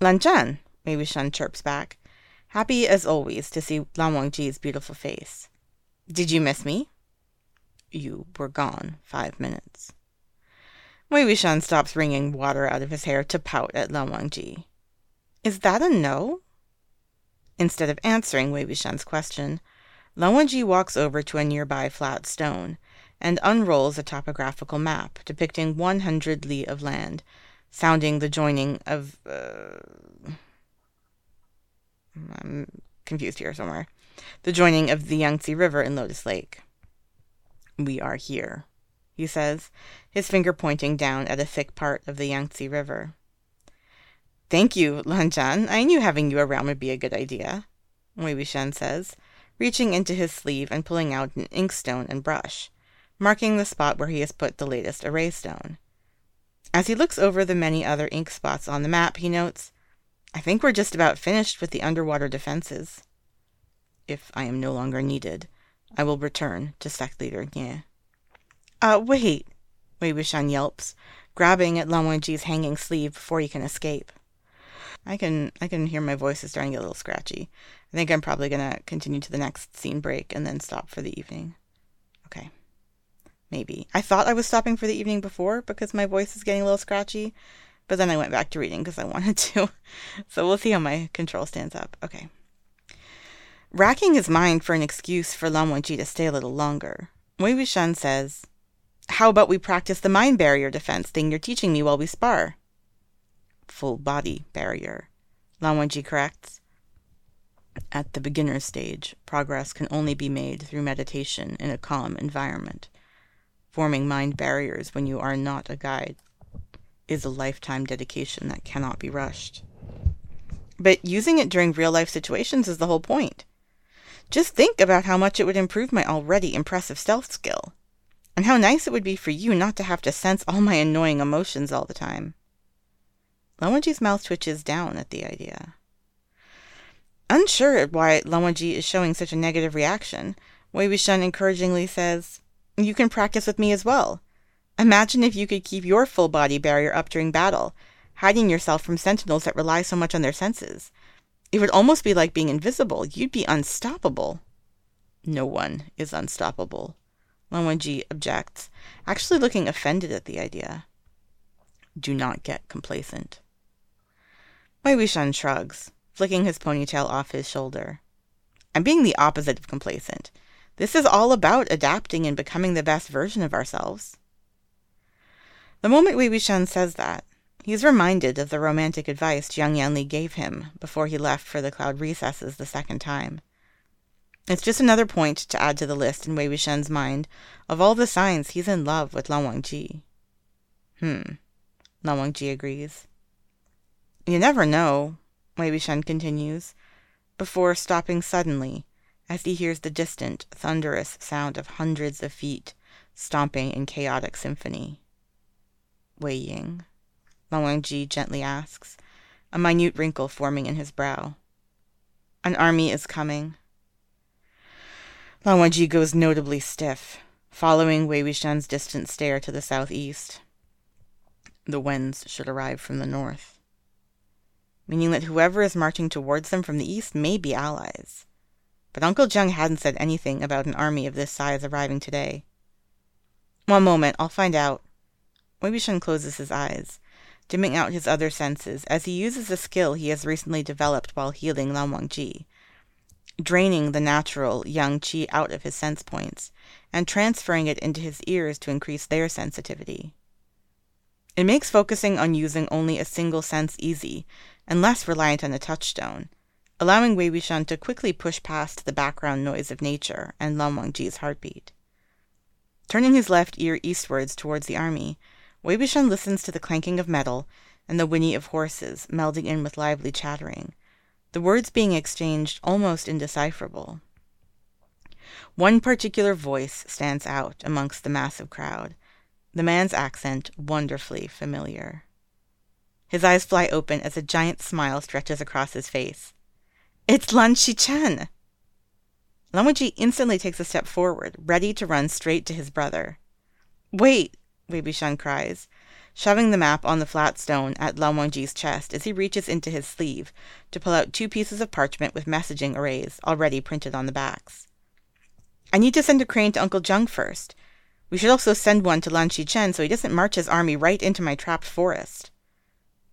Lan Zhan, Wei Wuxian chirps back, Happy as always to see Lan Wangji's beautiful face. Did you miss me? You were gone five minutes. Wei Wuxian stops wringing water out of his hair to pout at Lan Wangji. Is that a no? Instead of answering Wei Wuxian's question, Lan Wangji walks over to a nearby flat stone and unrolls a topographical map depicting 100 li of land, sounding the joining of. Uh, I'm confused here somewhere. The joining of the Yangtze River in Lotus Lake. We are here, he says, his finger pointing down at a thick part of the Yangtze River. Thank you, Lan Zhan. I knew having you around would be a good idea, Wei Wuxian says, reaching into his sleeve and pulling out an inkstone and brush, marking the spot where he has put the latest array stone. As he looks over the many other ink spots on the map, he notes, I think we're just about finished with the underwater defenses. If I am no longer needed, I will return to sect leader Nie. Uh, wait, Wei yelps, grabbing at Lan hanging sleeve before he can escape. I can I can hear my voice is starting to get a little scratchy. I think I'm probably gonna continue to the next scene break and then stop for the evening. Okay. Maybe. I thought I was stopping for the evening before because my voice is getting a little scratchy, but then I went back to reading because I wanted to. So we'll see how my control stands up. Okay. Racking his mind for an excuse for Lan Wangji to stay a little longer, Wei Wuxian says, How about we practice the mind barrier defense thing you're teaching me while we spar? Full body barrier, Lan Wangji corrects. At the beginner stage, progress can only be made through meditation in a calm environment. Forming mind barriers when you are not a guide is a lifetime dedication that cannot be rushed. But using it during real life situations is the whole point. Just think about how much it would improve my already impressive stealth skill. And how nice it would be for you not to have to sense all my annoying emotions all the time. Lan Wangji's mouth twitches down at the idea. Unsure why Lan Wangji is showing such a negative reaction, Wei Wuxian encouragingly says, You can practice with me as well. Imagine if you could keep your full body barrier up during battle, hiding yourself from sentinels that rely so much on their senses. It would almost be like being invisible. You'd be unstoppable. No one is unstoppable. Lan objects, actually looking offended at the idea. Do not get complacent. Wei Wuxian shrugs, flicking his ponytail off his shoulder. I'm being the opposite of complacent. This is all about adapting and becoming the best version of ourselves. The moment Wei Wuxian says that, he is reminded of the romantic advice Jiang Yanli gave him before he left for the cloud recesses the second time. It's just another point to add to the list in Wei Wuxian's mind of all the signs he's in love with Lan Wangji. Hmm. Lan Wangji agrees. You never know, Wei Wuxian continues, before stopping suddenly as he hears the distant, thunderous sound of hundreds of feet stomping in chaotic symphony. Wei Ying? Lan Wangji gently asks, a minute wrinkle forming in his brow. An army is coming. Lan Wangji goes notably stiff, following Wei Wuxian's distant stare to the southeast. The Wens should arrive from the north, meaning that whoever is marching towards them from the east may be allies. But Uncle Jiang hadn't said anything about an army of this size arriving today. One moment, I'll find out. Wei closes his eyes, dimming out his other senses as he uses a skill he has recently developed while healing Lan Wangji draining the natural yang qi out of his sense points and transferring it into his ears to increase their sensitivity. It makes focusing on using only a single sense easy and less reliant on a touchstone, allowing Wei Wuxian to quickly push past the background noise of nature and Lan Wangji's heartbeat. Turning his left ear eastwards towards the army, Wei Wuxian listens to the clanking of metal and the whinny of horses melding in with lively chattering, the words being exchanged almost indecipherable. One particular voice stands out amongst the massive crowd, the man's accent wonderfully familiar. His eyes fly open as a giant smile stretches across his face. It's Lan Xichen! Lan Wangji instantly takes a step forward, ready to run straight to his brother. Wait! Wei Wuxian cries, shoving the map on the flat stone at Lan Wangji's chest as he reaches into his sleeve to pull out two pieces of parchment with messaging arrays already printed on the backs. I need to send a crane to Uncle Jiang first. We should also send one to Lan Xichen so he doesn't march his army right into my trapped forest.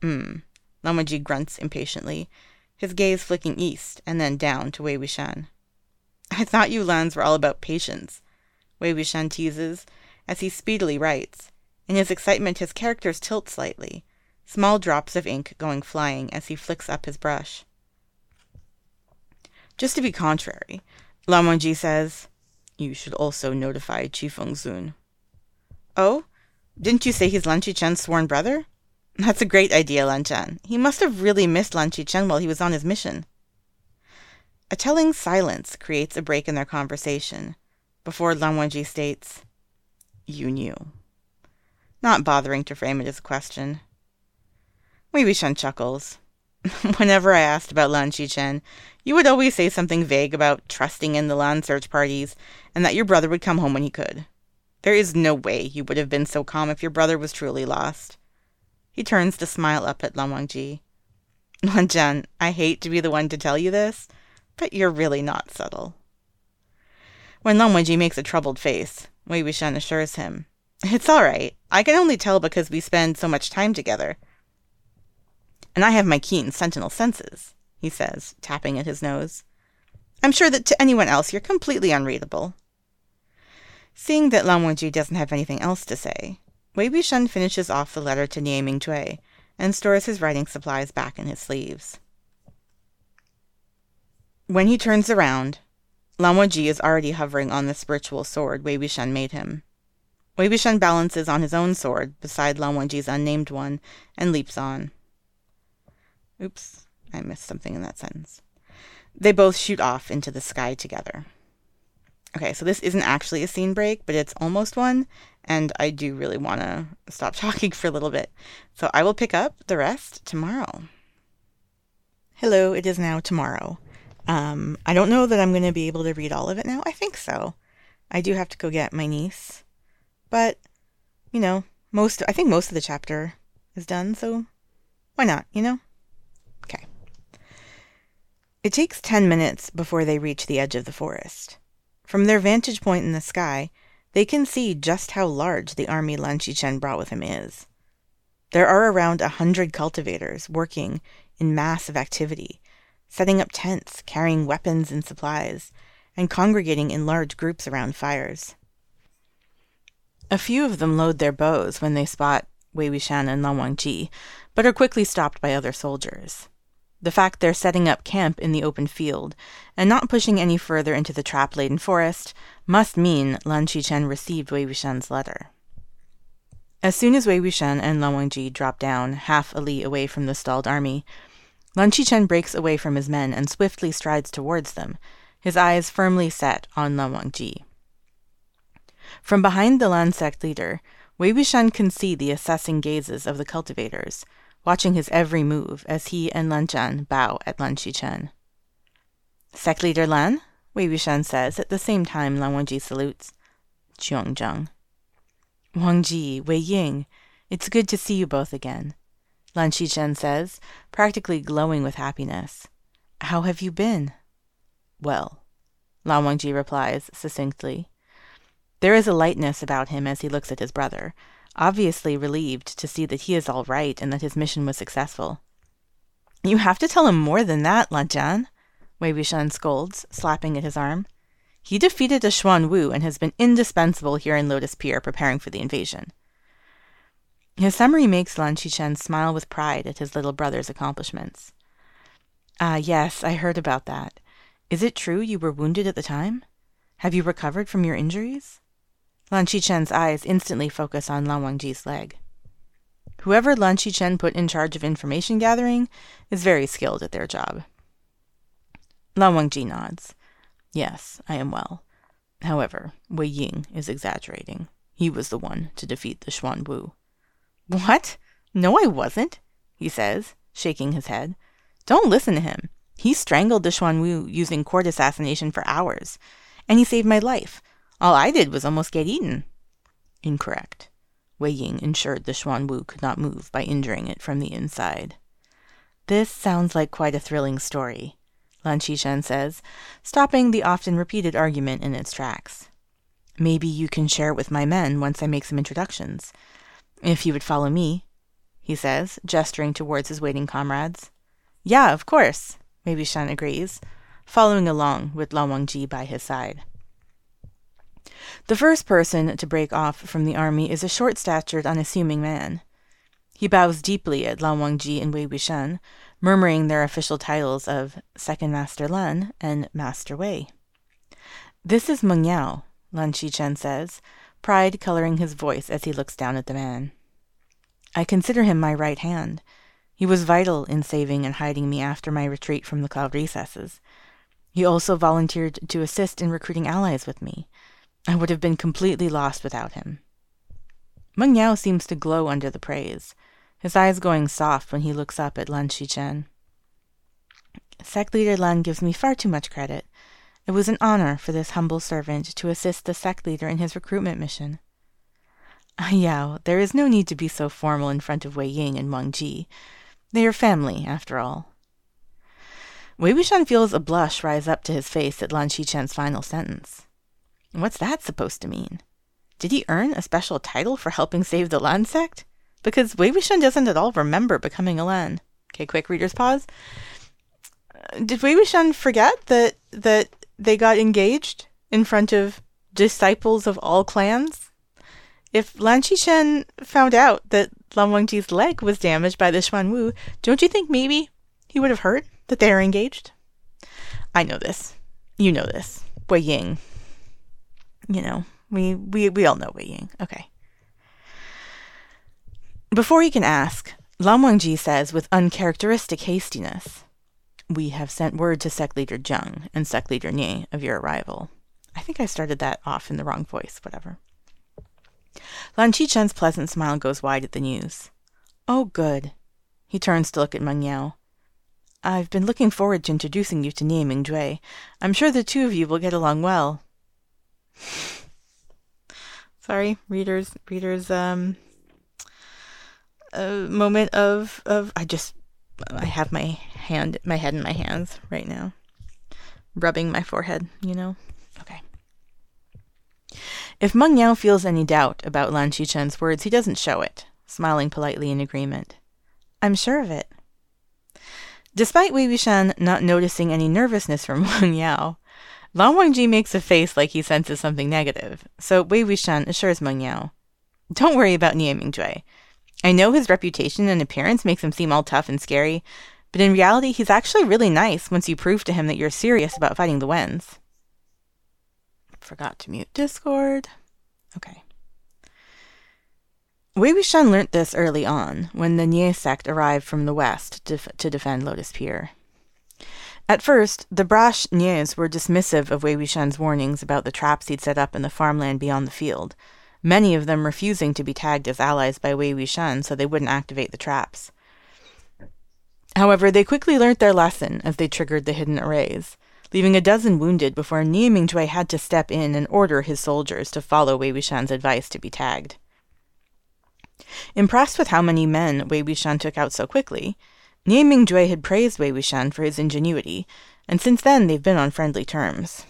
Hmm. Lan Wangji grunts impatiently, his gaze flicking east and then down to Wei Wuxian. I thought you Lans were all about patience, Wei Wuxian teases, as he speedily writes. In his excitement, his characters tilt slightly, small drops of ink going flying as he flicks up his brush. Just to be contrary, Lan Wangji says, You should also notify Chifeng-zun. Oh? Didn't you say he's Lan Xichen's sworn brother? That's a great idea, Lan Zhan. He must have really missed Lan Xichen while he was on his mission. A telling silence creates a break in their conversation, before Lan Wangji states, You knew not bothering to frame it as a question. Wei Wuxian chuckles. Whenever I asked about Lan Xichen, you would always say something vague about trusting in the Lan search parties and that your brother would come home when he could. There is no way you would have been so calm if your brother was truly lost. He turns to smile up at Lan Wangji. Lan Zhan, I hate to be the one to tell you this, but you're really not subtle. When Lan Wangji makes a troubled face, Wei Wuxian assures him, It's all right. I can only tell because we spend so much time together. And I have my keen sentinel senses, he says, tapping at his nose. I'm sure that to anyone else you're completely unreadable. Seeing that Lan Wangji doesn't have anything else to say, Wei Wuxian finishes off the letter to Nie Mingjue and stores his writing supplies back in his sleeves. When he turns around, Wangji is already hovering on the spiritual sword Wei Wuxian made him. Wei Wuxian balances on his own sword beside Lan Wangji's unnamed one and leaps on. Oops, I missed something in that sentence. They both shoot off into the sky together. Okay, so this isn't actually a scene break, but it's almost one, and I do really want to stop talking for a little bit. So I will pick up the rest tomorrow. Hello, it is now tomorrow. Um, I don't know that I'm going to be able to read all of it now. I think so. I do have to go get my niece. But, you know, most I think most of the chapter is done, so why not, you know? Okay. It takes 10 minutes before they reach the edge of the forest. From their vantage point in the sky, they can see just how large the army Lan Xichen brought with him is. There are around a hundred cultivators working in massive activity, setting up tents, carrying weapons and supplies, and congregating in large groups around fires. A few of them load their bows when they spot Wei Wuxian and Lan Wangji, but are quickly stopped by other soldiers. The fact they're setting up camp in the open field and not pushing any further into the trap-laden forest must mean Lan Xichen received Wei Wuxian's letter. As soon as Wei Wuxian and Lan Wangji drop down half a li away from the stalled army, Lan Xichen breaks away from his men and swiftly strides towards them, his eyes firmly set on Lan Wangji. From behind the Lan sect leader, Wei Wuxian can see the assessing gazes of the cultivators, watching his every move as he and Lan Zhan bow at Lan Xichen. Sect leader Lan, Wei Wuxian says at the same time Lan Wangji salutes. Zhang. Wangji, Wei Ying, it's good to see you both again. Lan Xichen says, practically glowing with happiness. How have you been? Well, Lan Wangji replies succinctly. There is a lightness about him as he looks at his brother, obviously relieved to see that he is all right and that his mission was successful. You have to tell him more than that, Lan Zhan, Wei Wuxian scolds, slapping at his arm. He defeated a Xuan Wu and has been indispensable here in Lotus Pier preparing for the invasion. His summary makes Lan Xichen smile with pride at his little brother's accomplishments. Ah, yes, I heard about that. Is it true you were wounded at the time? Have you recovered from your injuries? Lan Xichen's eyes instantly focus on Lan Wangji's leg. Whoever Lan Xichen put in charge of information gathering is very skilled at their job. Lan Wangji nods. Yes, I am well. However, Wei Ying is exaggerating. He was the one to defeat the Xuan Wu. What? No, I wasn't, he says, shaking his head. Don't listen to him. He strangled the Xuan Wu using chord assassination for hours, and he saved my life. All I did was almost get eaten. Incorrect. Wei Ying ensured the Xuan Wu could not move by injuring it from the inside. This sounds like quite a thrilling story, Lan Xichen says, stopping the often repeated argument in its tracks. Maybe you can share it with my men once I make some introductions. If you would follow me, he says, gesturing towards his waiting comrades. Yeah, of course, Wei Wuxian agrees, following along with Lan Wangji by his side. The first person to break off from the army is a short statured, unassuming man. He bows deeply at Lan Wangji and Wei Wuxian, murmuring their official titles of Second Master Lan and Master Wei. This is Meng Yao, Lan Xichen says, pride coloring his voice as he looks down at the man. I consider him my right hand. He was vital in saving and hiding me after my retreat from the cloud recesses. He also volunteered to assist in recruiting allies with me. I would have been completely lost without him. Meng Yao seems to glow under the praise, his eyes going soft when he looks up at Lan Xichen. Sect leader Lan gives me far too much credit. It was an honor for this humble servant to assist the sect leader in his recruitment mission. Ah, Yao, there is no need to be so formal in front of Wei Ying and Wang Ji. They are family, after all. Wei Wuxian feels a blush rise up to his face at Lan Xichen's final sentence. What's that supposed to mean? Did he earn a special title for helping save the Lan sect? Because Wei Wuxian doesn't at all remember becoming a Lan. Okay, quick reader's pause. Uh, did Wei Wuxian forget that that they got engaged in front of disciples of all clans? If Lan Xichen found out that Lan Wangji's leg was damaged by the Xuan Wu, don't you think maybe he would have heard that they are engaged? I know this. You know this. Wei Ying you know, We we we all know Wei Ying. Okay. Before he can ask, Lan Wangji says with uncharacteristic hastiness, "We have sent word to sect leader Jiang and sect leader Nie of your arrival." I think I started that off in the wrong voice. Whatever. Lan Xichen's pleasant smile goes wide at the news. Oh, good. He turns to look at Meng Yao. I've been looking forward to introducing you to Nie Mingjue. I'm sure the two of you will get along well. Sorry, readers, readers, um, a moment of, of, I just, I have my hand, my head in my hands right now, rubbing my forehead, you know? Okay. If Meng Yao feels any doubt about Lan Xichen's words, he doesn't show it, smiling politely in agreement. I'm sure of it. Despite Wei Wuxian not noticing any nervousness from Meng Yao, Lan Wangji makes a face like he senses something negative, so Wei Wuxian assures Meng Yao, Don't worry about Nie Mingjue. I know his reputation and appearance makes him seem all tough and scary, but in reality he's actually really nice once you prove to him that you're serious about fighting the Wens. Forgot to mute Discord. Okay. Wei Wuxian learnt this early on, when the Nie sect arrived from the west to, to defend Lotus Pier. At first, the brash Nies were dismissive of Wei Wuxian's warnings about the traps he'd set up in the farmland beyond the field, many of them refusing to be tagged as allies by Wei Wuxian so they wouldn't activate the traps. However, they quickly learnt their lesson as they triggered the hidden arrays, leaving a dozen wounded before Nie Mingjue had to step in and order his soldiers to follow Wei Wuxian's advice to be tagged. Impressed with how many men Wei Wuxian took out so quickly, Nie Mingjue had praised Wei Wuxian for his ingenuity, and since then they've been on friendly terms.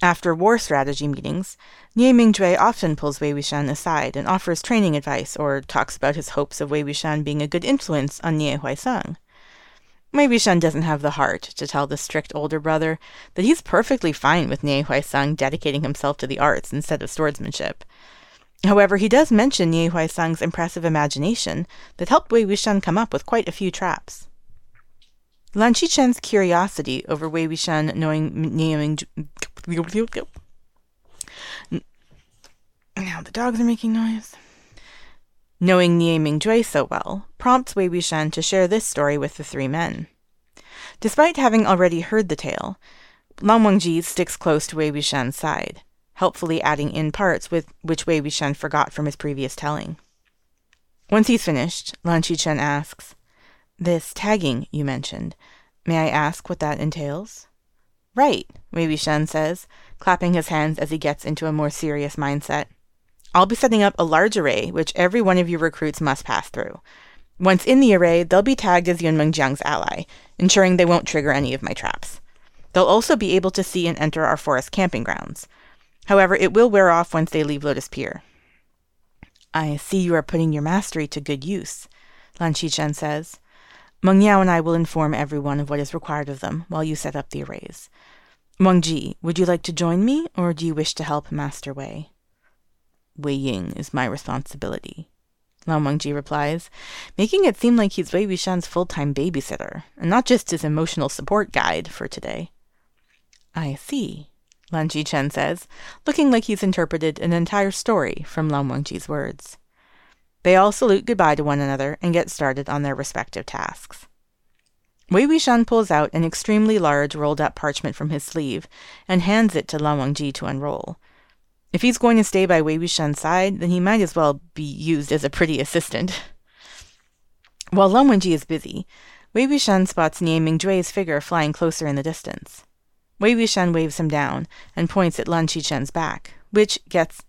After war strategy meetings, Nie Mingjue often pulls Wei Wuxian aside and offers training advice or talks about his hopes of Wei Wuxian being a good influence on Nie Huaisang. Wei Wuxian doesn't have the heart to tell the strict older brother that he's perfectly fine with Nie Huaisang dedicating himself to the arts instead of swordsmanship, However, he does mention Nie Huaisang's impressive imagination that helped Wei Wuxian come up with quite a few traps. Lan Xichen's curiosity over Wei Wuxian knowing Nie Ming... Now the dogs are making noise. Knowing Nie Mingjue so well prompts Wei Wuxian to share this story with the three men. Despite having already heard the tale, Lan Wangji sticks close to Wei Wuxian's side helpfully adding in parts with which Wei Wuxian forgot from his previous telling. Once he's finished, Lan Xichen asks, This tagging you mentioned, may I ask what that entails? Right, Wei Wuxian says, clapping his hands as he gets into a more serious mindset. I'll be setting up a large array which every one of your recruits must pass through. Once in the array, they'll be tagged as Yunmeng Jiang's ally, ensuring they won't trigger any of my traps. They'll also be able to see and enter our forest camping grounds. However, it will wear off once they leave Lotus Pier. I see you are putting your mastery to good use, Lan Xichen says. Meng Yao and I will inform everyone of what is required of them while you set up the arrays. Wang Ji, would you like to join me, or do you wish to help Master Wei? Wei Ying is my responsibility, Lan Wangji replies, making it seem like he's Wei Wuxian's full-time babysitter, and not just his emotional support guide for today. I see, Lan Xichen says, looking like he's interpreted an entire story from Lan Wangji's words. They all salute goodbye to one another and get started on their respective tasks. Wei Wuxian pulls out an extremely large rolled up parchment from his sleeve and hands it to Lan Wangji to unroll. If he's going to stay by Wei Wuxian's side, then he might as well be used as a pretty assistant. While Lan Wangji is busy, Wei Wuxian spots Nie Mingjue's figure flying closer in the distance. Wei Wuxian waves him down and points at Lan Xichen's back, which gets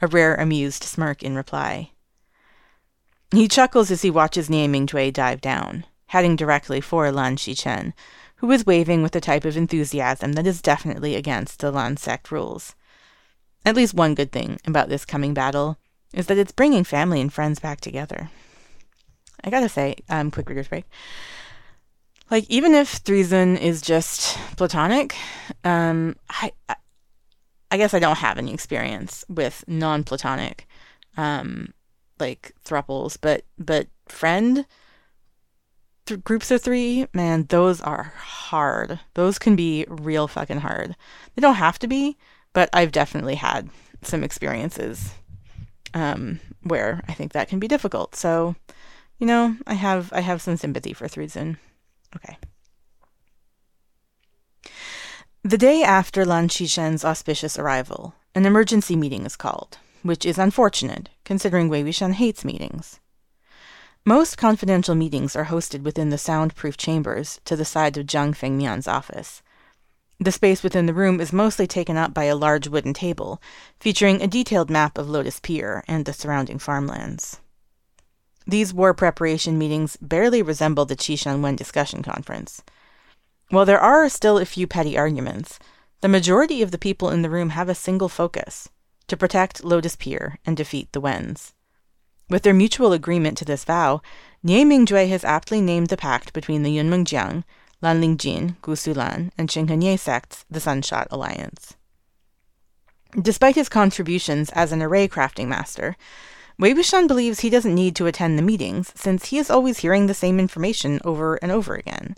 a rare amused smirk in reply. He chuckles as he watches Nie Mingjue dive down, heading directly for Lan Xichen, who is waving with a type of enthusiasm that is definitely against the Lan sect rules. At least one good thing about this coming battle is that it's bringing family and friends back together. I gotta say, um, quick reader's break like even if Threeson is just platonic, um, I, I guess I don't have any experience with non-platonic, um, like thruples, but but friend th- groups of three, man, those are hard. Those can be real fucking hard. They don't have to be, but I've definitely had some experiences um, where I think that can be difficult. So, you know, I have I have some sympathy for Thrizun. Okay. The day after Lan Xichen's auspicious arrival, an emergency meeting is called, which is unfortunate, considering Wei Wuxian hates meetings. Most confidential meetings are hosted within the soundproof chambers to the side of Jiang Fengmian's office. The space within the room is mostly taken up by a large wooden table, featuring a detailed map of Lotus Pier and the surrounding farmlands. These war preparation meetings barely resemble the Qishan Wen discussion conference. While there are still a few petty arguments, the majority of the people in the room have a single focus to protect Lotus Pier and defeat the Wens. With their mutual agreement to this vow, Nie Mingjue has aptly named the pact between the Yunmengjiang, Lanlingjin, Gusulan, and Qinghe sects the Sunshot Alliance. Despite his contributions as an array crafting master, Wei believes he doesn't need to attend the meetings since he is always hearing the same information over and over again.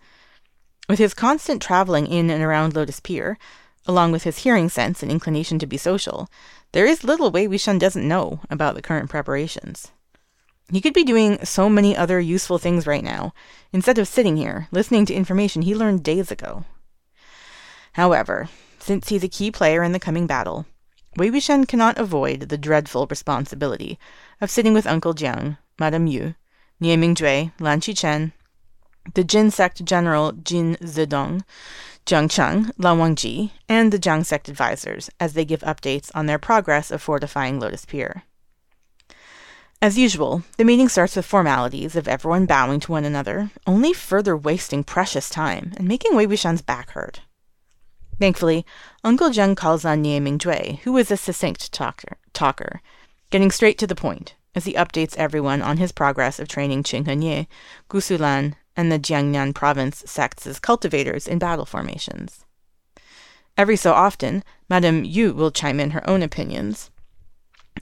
With his constant traveling in and around Lotus Pier, along with his hearing sense and inclination to be social, there is little Wei Wuxian doesn't know about the current preparations. He could be doing so many other useful things right now, instead of sitting here, listening to information he learned days ago. However, since he's a key player in the coming battle, Wei Wuxian cannot avoid the dreadful responsibility of sitting with Uncle Jiang, Madame Yu, Nie Mingjue, Lan Xichen, the Jin sect general Jin Zedong, Jiang Cheng, Lan Wangji, and the Jiang sect advisors as they give updates on their progress of fortifying Lotus Pier. As usual, the meeting starts with formalities of everyone bowing to one another, only further wasting precious time and making Wei Wuxian's back hurt. Thankfully, Uncle Jiang calls on Nie Mingjue, who is a succinct talker, talker, getting straight to the point as he updates everyone on his progress of training Qinghe Nie, Gusulan, and the Jiangnan province sects as cultivators in battle formations. Every so often, Madame Yu will chime in her own opinions,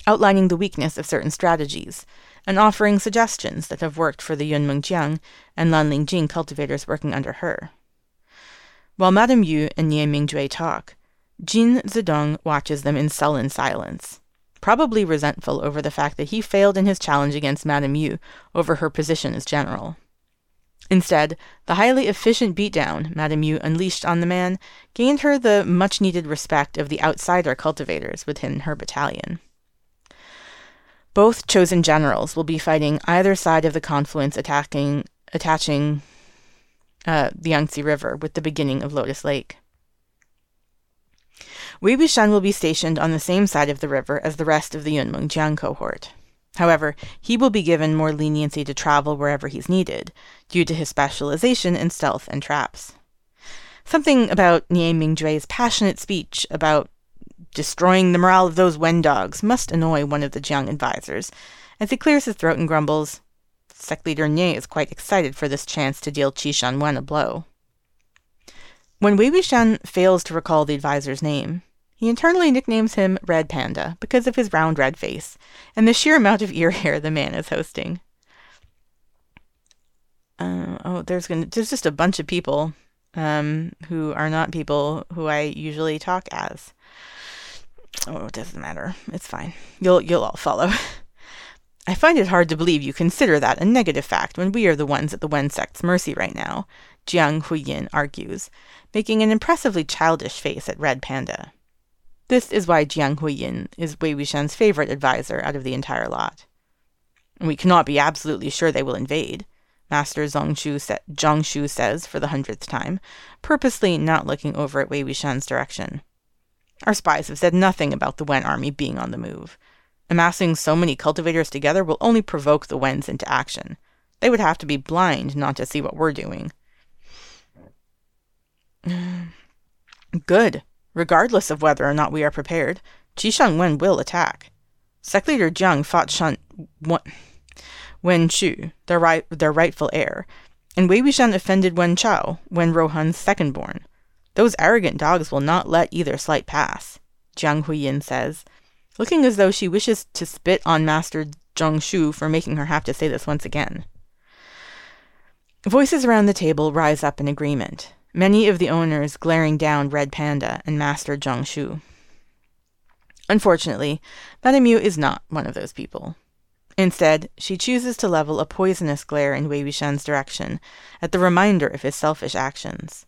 outlining the weakness of certain strategies, and offering suggestions that have worked for the Yunmengjiang and Lanlingjing cultivators working under her. While Madame Yu and Nie Mingjue talk, Jin Zedong watches them in sullen silence, probably resentful over the fact that he failed in his challenge against Madame Yu over her position as general. Instead, the highly efficient beatdown Madame Yu unleashed on the man gained her the much needed respect of the outsider cultivators within her battalion. Both chosen generals will be fighting either side of the confluence attacking attaching uh, the Yangtze River with the beginning of Lotus Lake. Wei Wuxian will be stationed on the same side of the river as the rest of the Yunmengjiang cohort. However, he will be given more leniency to travel wherever he's needed, due to his specialization in stealth and traps. Something about Nie Mingjue's passionate speech about destroying the morale of those Wen dogs must annoy one of the Jiang advisors, as he clears his throat and grumbles, Sect leader Nie is quite excited for this chance to deal Qishan Wen a blow. When Wei Wuxian fails to recall the advisor's name, he internally nicknames him Red Panda because of his round red face and the sheer amount of ear hair the man is hosting. Uh, oh, there's gonna there's just a bunch of people um, who are not people who I usually talk as. Oh, it doesn't matter. It's fine. You'll you'll all follow. I find it hard to believe you consider that a negative fact when we are the ones at the Wen sect's mercy right now, Jiang Huiyin argues, making an impressively childish face at Red Panda. This is why Jiang Huiyin is Wei Wuxian's favorite advisor out of the entire lot. We cannot be absolutely sure they will invade, Master Zongshu sa- Zhongshu says for the hundredth time, purposely not looking over at Wei Wuxian's direction. Our spies have said nothing about the Wen army being on the move. Amassing so many cultivators together will only provoke the Wens into action. They would have to be blind not to see what we're doing. Good. Regardless of whether or not we are prepared, Qishan Wen will attack. Sect leader Jiang fought Shan Wen Xu, their, right, their rightful heir, and Wei Wuxian offended Wen Chao, Wen Ruohan's second born. Those arrogant dogs will not let either slight pass, Jiang Huiyin says, looking as though she wishes to spit on Master Zhong Shu for making her have to say this once again. Voices around the table rise up in agreement, many of the owners glaring down Red Panda and Master Zhong Shu. Unfortunately, Madame Yu is not one of those people. Instead, she chooses to level a poisonous glare in Wei Wuxian's direction at the reminder of his selfish actions.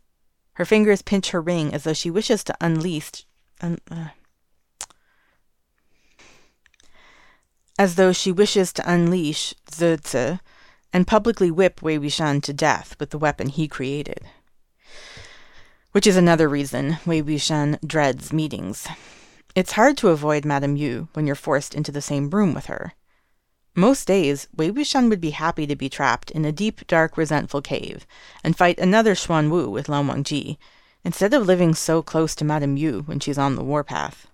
Her fingers pinch her ring as though she wishes to unleash. Un, uh, as though she wishes to unleash Zi and publicly whip Wei Wuxian to death with the weapon he created. Which is another reason Wei Wuxian dreads meetings. It's hard to avoid Madame Yu when you're forced into the same room with her. Most days, Wei Wuxian would be happy to be trapped in a deep, dark, resentful cave and fight another Xuan Wu with Lan Wangji, instead of living so close to Madame Yu when she's on the warpath.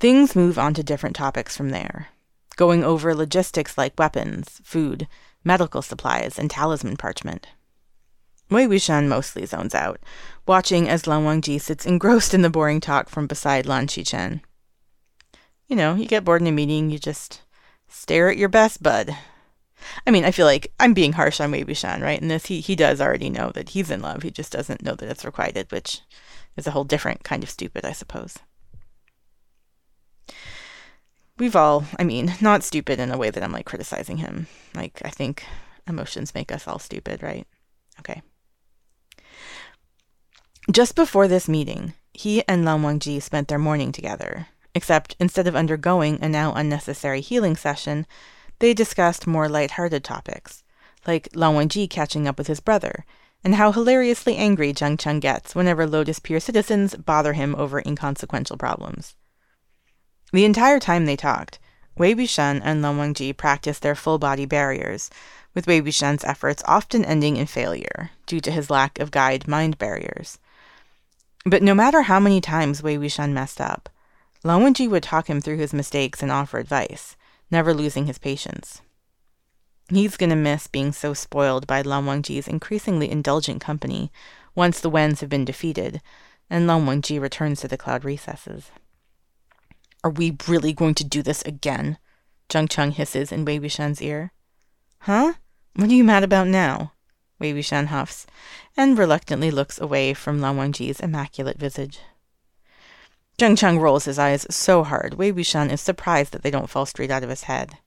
Things move on to different topics from there, going over logistics like weapons, food, medical supplies, and talisman parchment. Wei Wuxian mostly zones out, watching as Lan Wangji sits engrossed in the boring talk from beside Lan Xichen. You know, you get bored in a meeting, you just Stare at your best, bud. I mean, I feel like I'm being harsh on Wei Wuxian, right? In this, he, he does already know that he's in love. He just doesn't know that it's requited, which is a whole different kind of stupid, I suppose. We've all, I mean, not stupid in a way that I'm like criticizing him. Like, I think emotions make us all stupid, right? Okay. Just before this meeting, he and Lan Wangji spent their morning together, Except instead of undergoing a now unnecessary healing session, they discussed more light-hearted topics, like Lan Wangji catching up with his brother, and how hilariously angry Jiang Cheng gets whenever Lotus Pier citizens bother him over inconsequential problems. The entire time they talked, Wei Wuxian and Lan Wangji practiced their full-body barriers, with Wei Wuxian's efforts often ending in failure due to his lack of guide mind barriers. But no matter how many times Wei Wuxian messed up, Lan Wangji would talk him through his mistakes and offer advice, never losing his patience. He's gonna miss being so spoiled by Lan Wangji's increasingly indulgent company once the Wens have been defeated, and Lan Wangji returns to the cloud recesses. Are we really going to do this again? Jiang Cheng hisses in Wei Wuxian's ear. Huh? What are you mad about now? Wei Wuxian huffs, and reluctantly looks away from Lan Wangji's immaculate visage. Jiang Cheng rolls his eyes so hard, Wei Wuxian is surprised that they don't fall straight out of his head.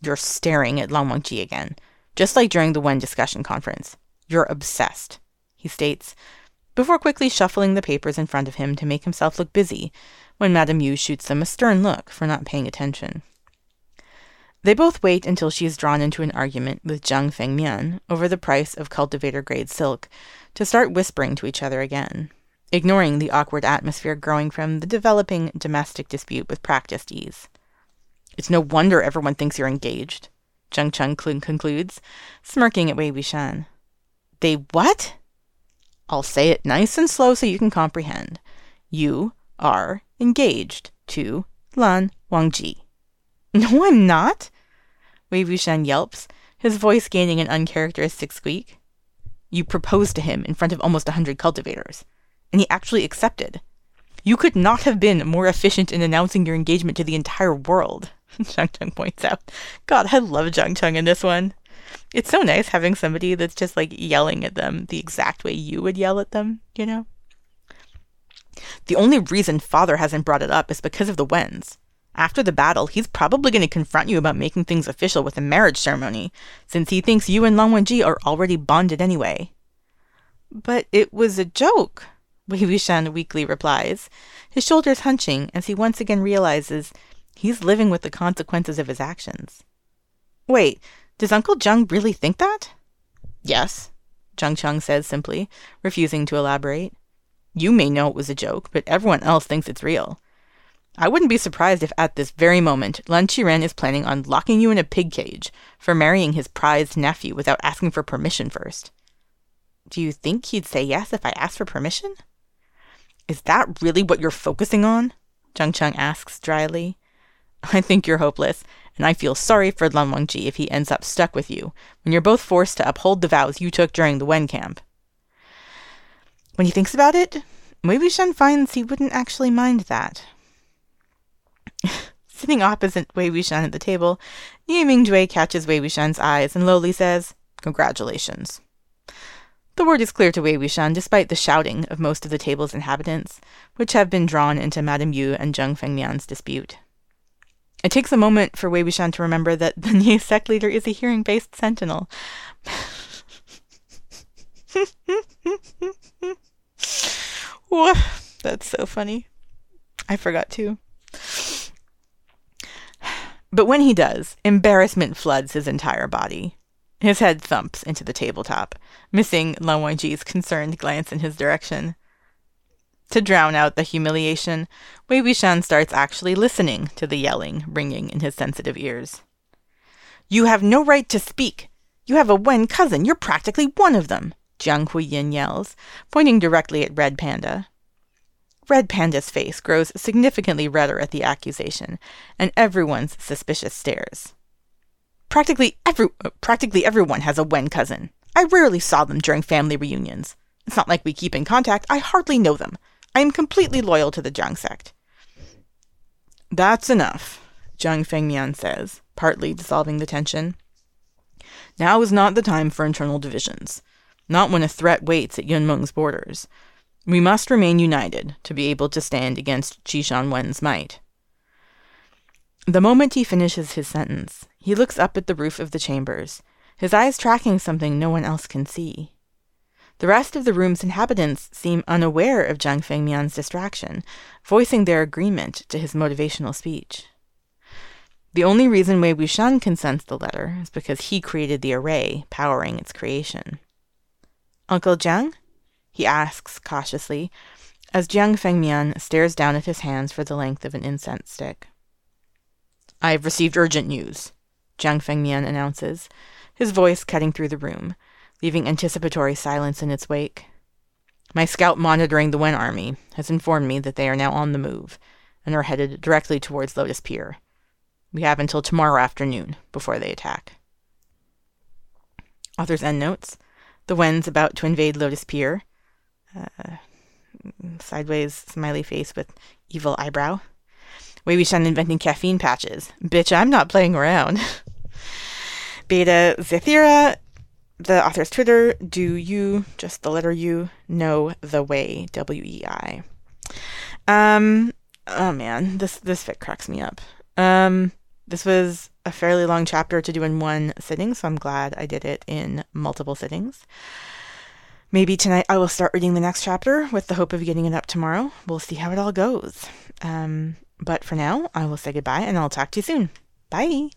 You're staring at Lan Wangji again, just like during the Wen discussion conference. You're obsessed, he states, before quickly shuffling the papers in front of him to make himself look busy, when Madame Yu shoots them a stern look for not paying attention. They both wait until she is drawn into an argument with Jiang Fengmian over the price of cultivator grade silk to start whispering to each other again ignoring the awkward atmosphere growing from the developing domestic dispute with practiced ease. It's no wonder everyone thinks you're engaged, Jiang Cheng concludes, smirking at Wei Wuxian. They what? I'll say it nice and slow so you can comprehend. You are engaged to Lan Wangji. No, I'm not, Wei Wuxian yelps, his voice gaining an uncharacteristic squeak. You proposed to him in front of almost a hundred cultivators and he actually accepted. You could not have been more efficient in announcing your engagement to the entire world, Jiang Cheng points out. God, I love Jiang Cheng in this one. It's so nice having somebody that's just like yelling at them the exact way you would yell at them, you know? The only reason father hasn't brought it up is because of the Wens. After the battle, he's probably going to confront you about making things official with a marriage ceremony, since he thinks you and Lan Wangji are already bonded anyway. But it was a joke, Wei Wuxian weakly replies, his shoulders hunching as he once again realizes he's living with the consequences of his actions. Wait, does Uncle Jiang really think that? Yes, Jiang Cheng says simply, refusing to elaborate. You may know it was a joke, but everyone else thinks it's real. I wouldn't be surprised if at this very moment Lan Qiren is planning on locking you in a pig cage for marrying his prized nephew without asking for permission first. Do you think he'd say yes if I asked for permission? Is that really what you're focusing on? Jiang Cheng asks dryly. I think you're hopeless, and I feel sorry for Lan Wangji if he ends up stuck with you, when you're both forced to uphold the vows you took during the Wen camp. When he thinks about it, Wei Wuxian finds he wouldn't actually mind that. Sitting opposite Wei Wuxian at the table, Nie Mingjue catches Wei Wuxian's eyes and lowly says, Congratulations. The word is clear to Wei Wuxian despite the shouting of most of the table's inhabitants, which have been drawn into Madame Yu and Jiang Fengmian's dispute. It takes a moment for Wei Wuxian to remember that the new sect leader is a hearing-based sentinel. That's so funny. I forgot too. But when he does, embarrassment floods his entire body. His head thumps into the tabletop, missing Lan Wangji's concerned glance in his direction. To drown out the humiliation, Wei Wuxian starts actually listening to the yelling ringing in his sensitive ears. You have no right to speak. You have a Wen cousin. You're practically one of them, Jiang Huiyin yells, pointing directly at Red Panda. Red Panda's face grows significantly redder at the accusation, and everyone's suspicious stares. Practically every practically everyone has a Wen cousin. I rarely saw them during family reunions. It's not like we keep in contact. I hardly know them. I am completely loyal to the Jiang sect. That's enough, Jiang Fengmian says, partly dissolving the tension. Now is not the time for internal divisions, not when a threat waits at Yunmeng's borders. We must remain united to be able to stand against Qishan Wen's might. The moment he finishes his sentence, he looks up at the roof of the chambers, his eyes tracking something no one else can see. The rest of the room's inhabitants seem unaware of Jiang Fengmian's distraction, voicing their agreement to his motivational speech. The only reason Wei Wuxian can sense the letter is because he created the array powering its creation. Uncle Jiang? he asks cautiously, as Jiang Fengmian stares down at his hands for the length of an incense stick. I have received urgent news, Jiang Fengmian announces, his voice cutting through the room, leaving anticipatory silence in its wake. My scout monitoring the Wen army has informed me that they are now on the move and are headed directly towards Lotus Pier. We have until tomorrow afternoon before they attack. Author's endnotes. The Wen's about to invade Lotus Pier. Uh, sideways smiley face with evil eyebrow. Wei Wuxian inventing caffeine patches. Bitch, I'm not playing around. Beta Zethira the author's Twitter, do you, just the letter U, know the way, W E I. Um, oh man, this, this fic cracks me up. Um, this was a fairly long chapter to do in one sitting, so I'm glad I did it in multiple sittings. Maybe tonight I will start reading the next chapter with the hope of getting it up tomorrow. We'll see how it all goes. Um, but for now, I will say goodbye and I'll talk to you soon. Bye.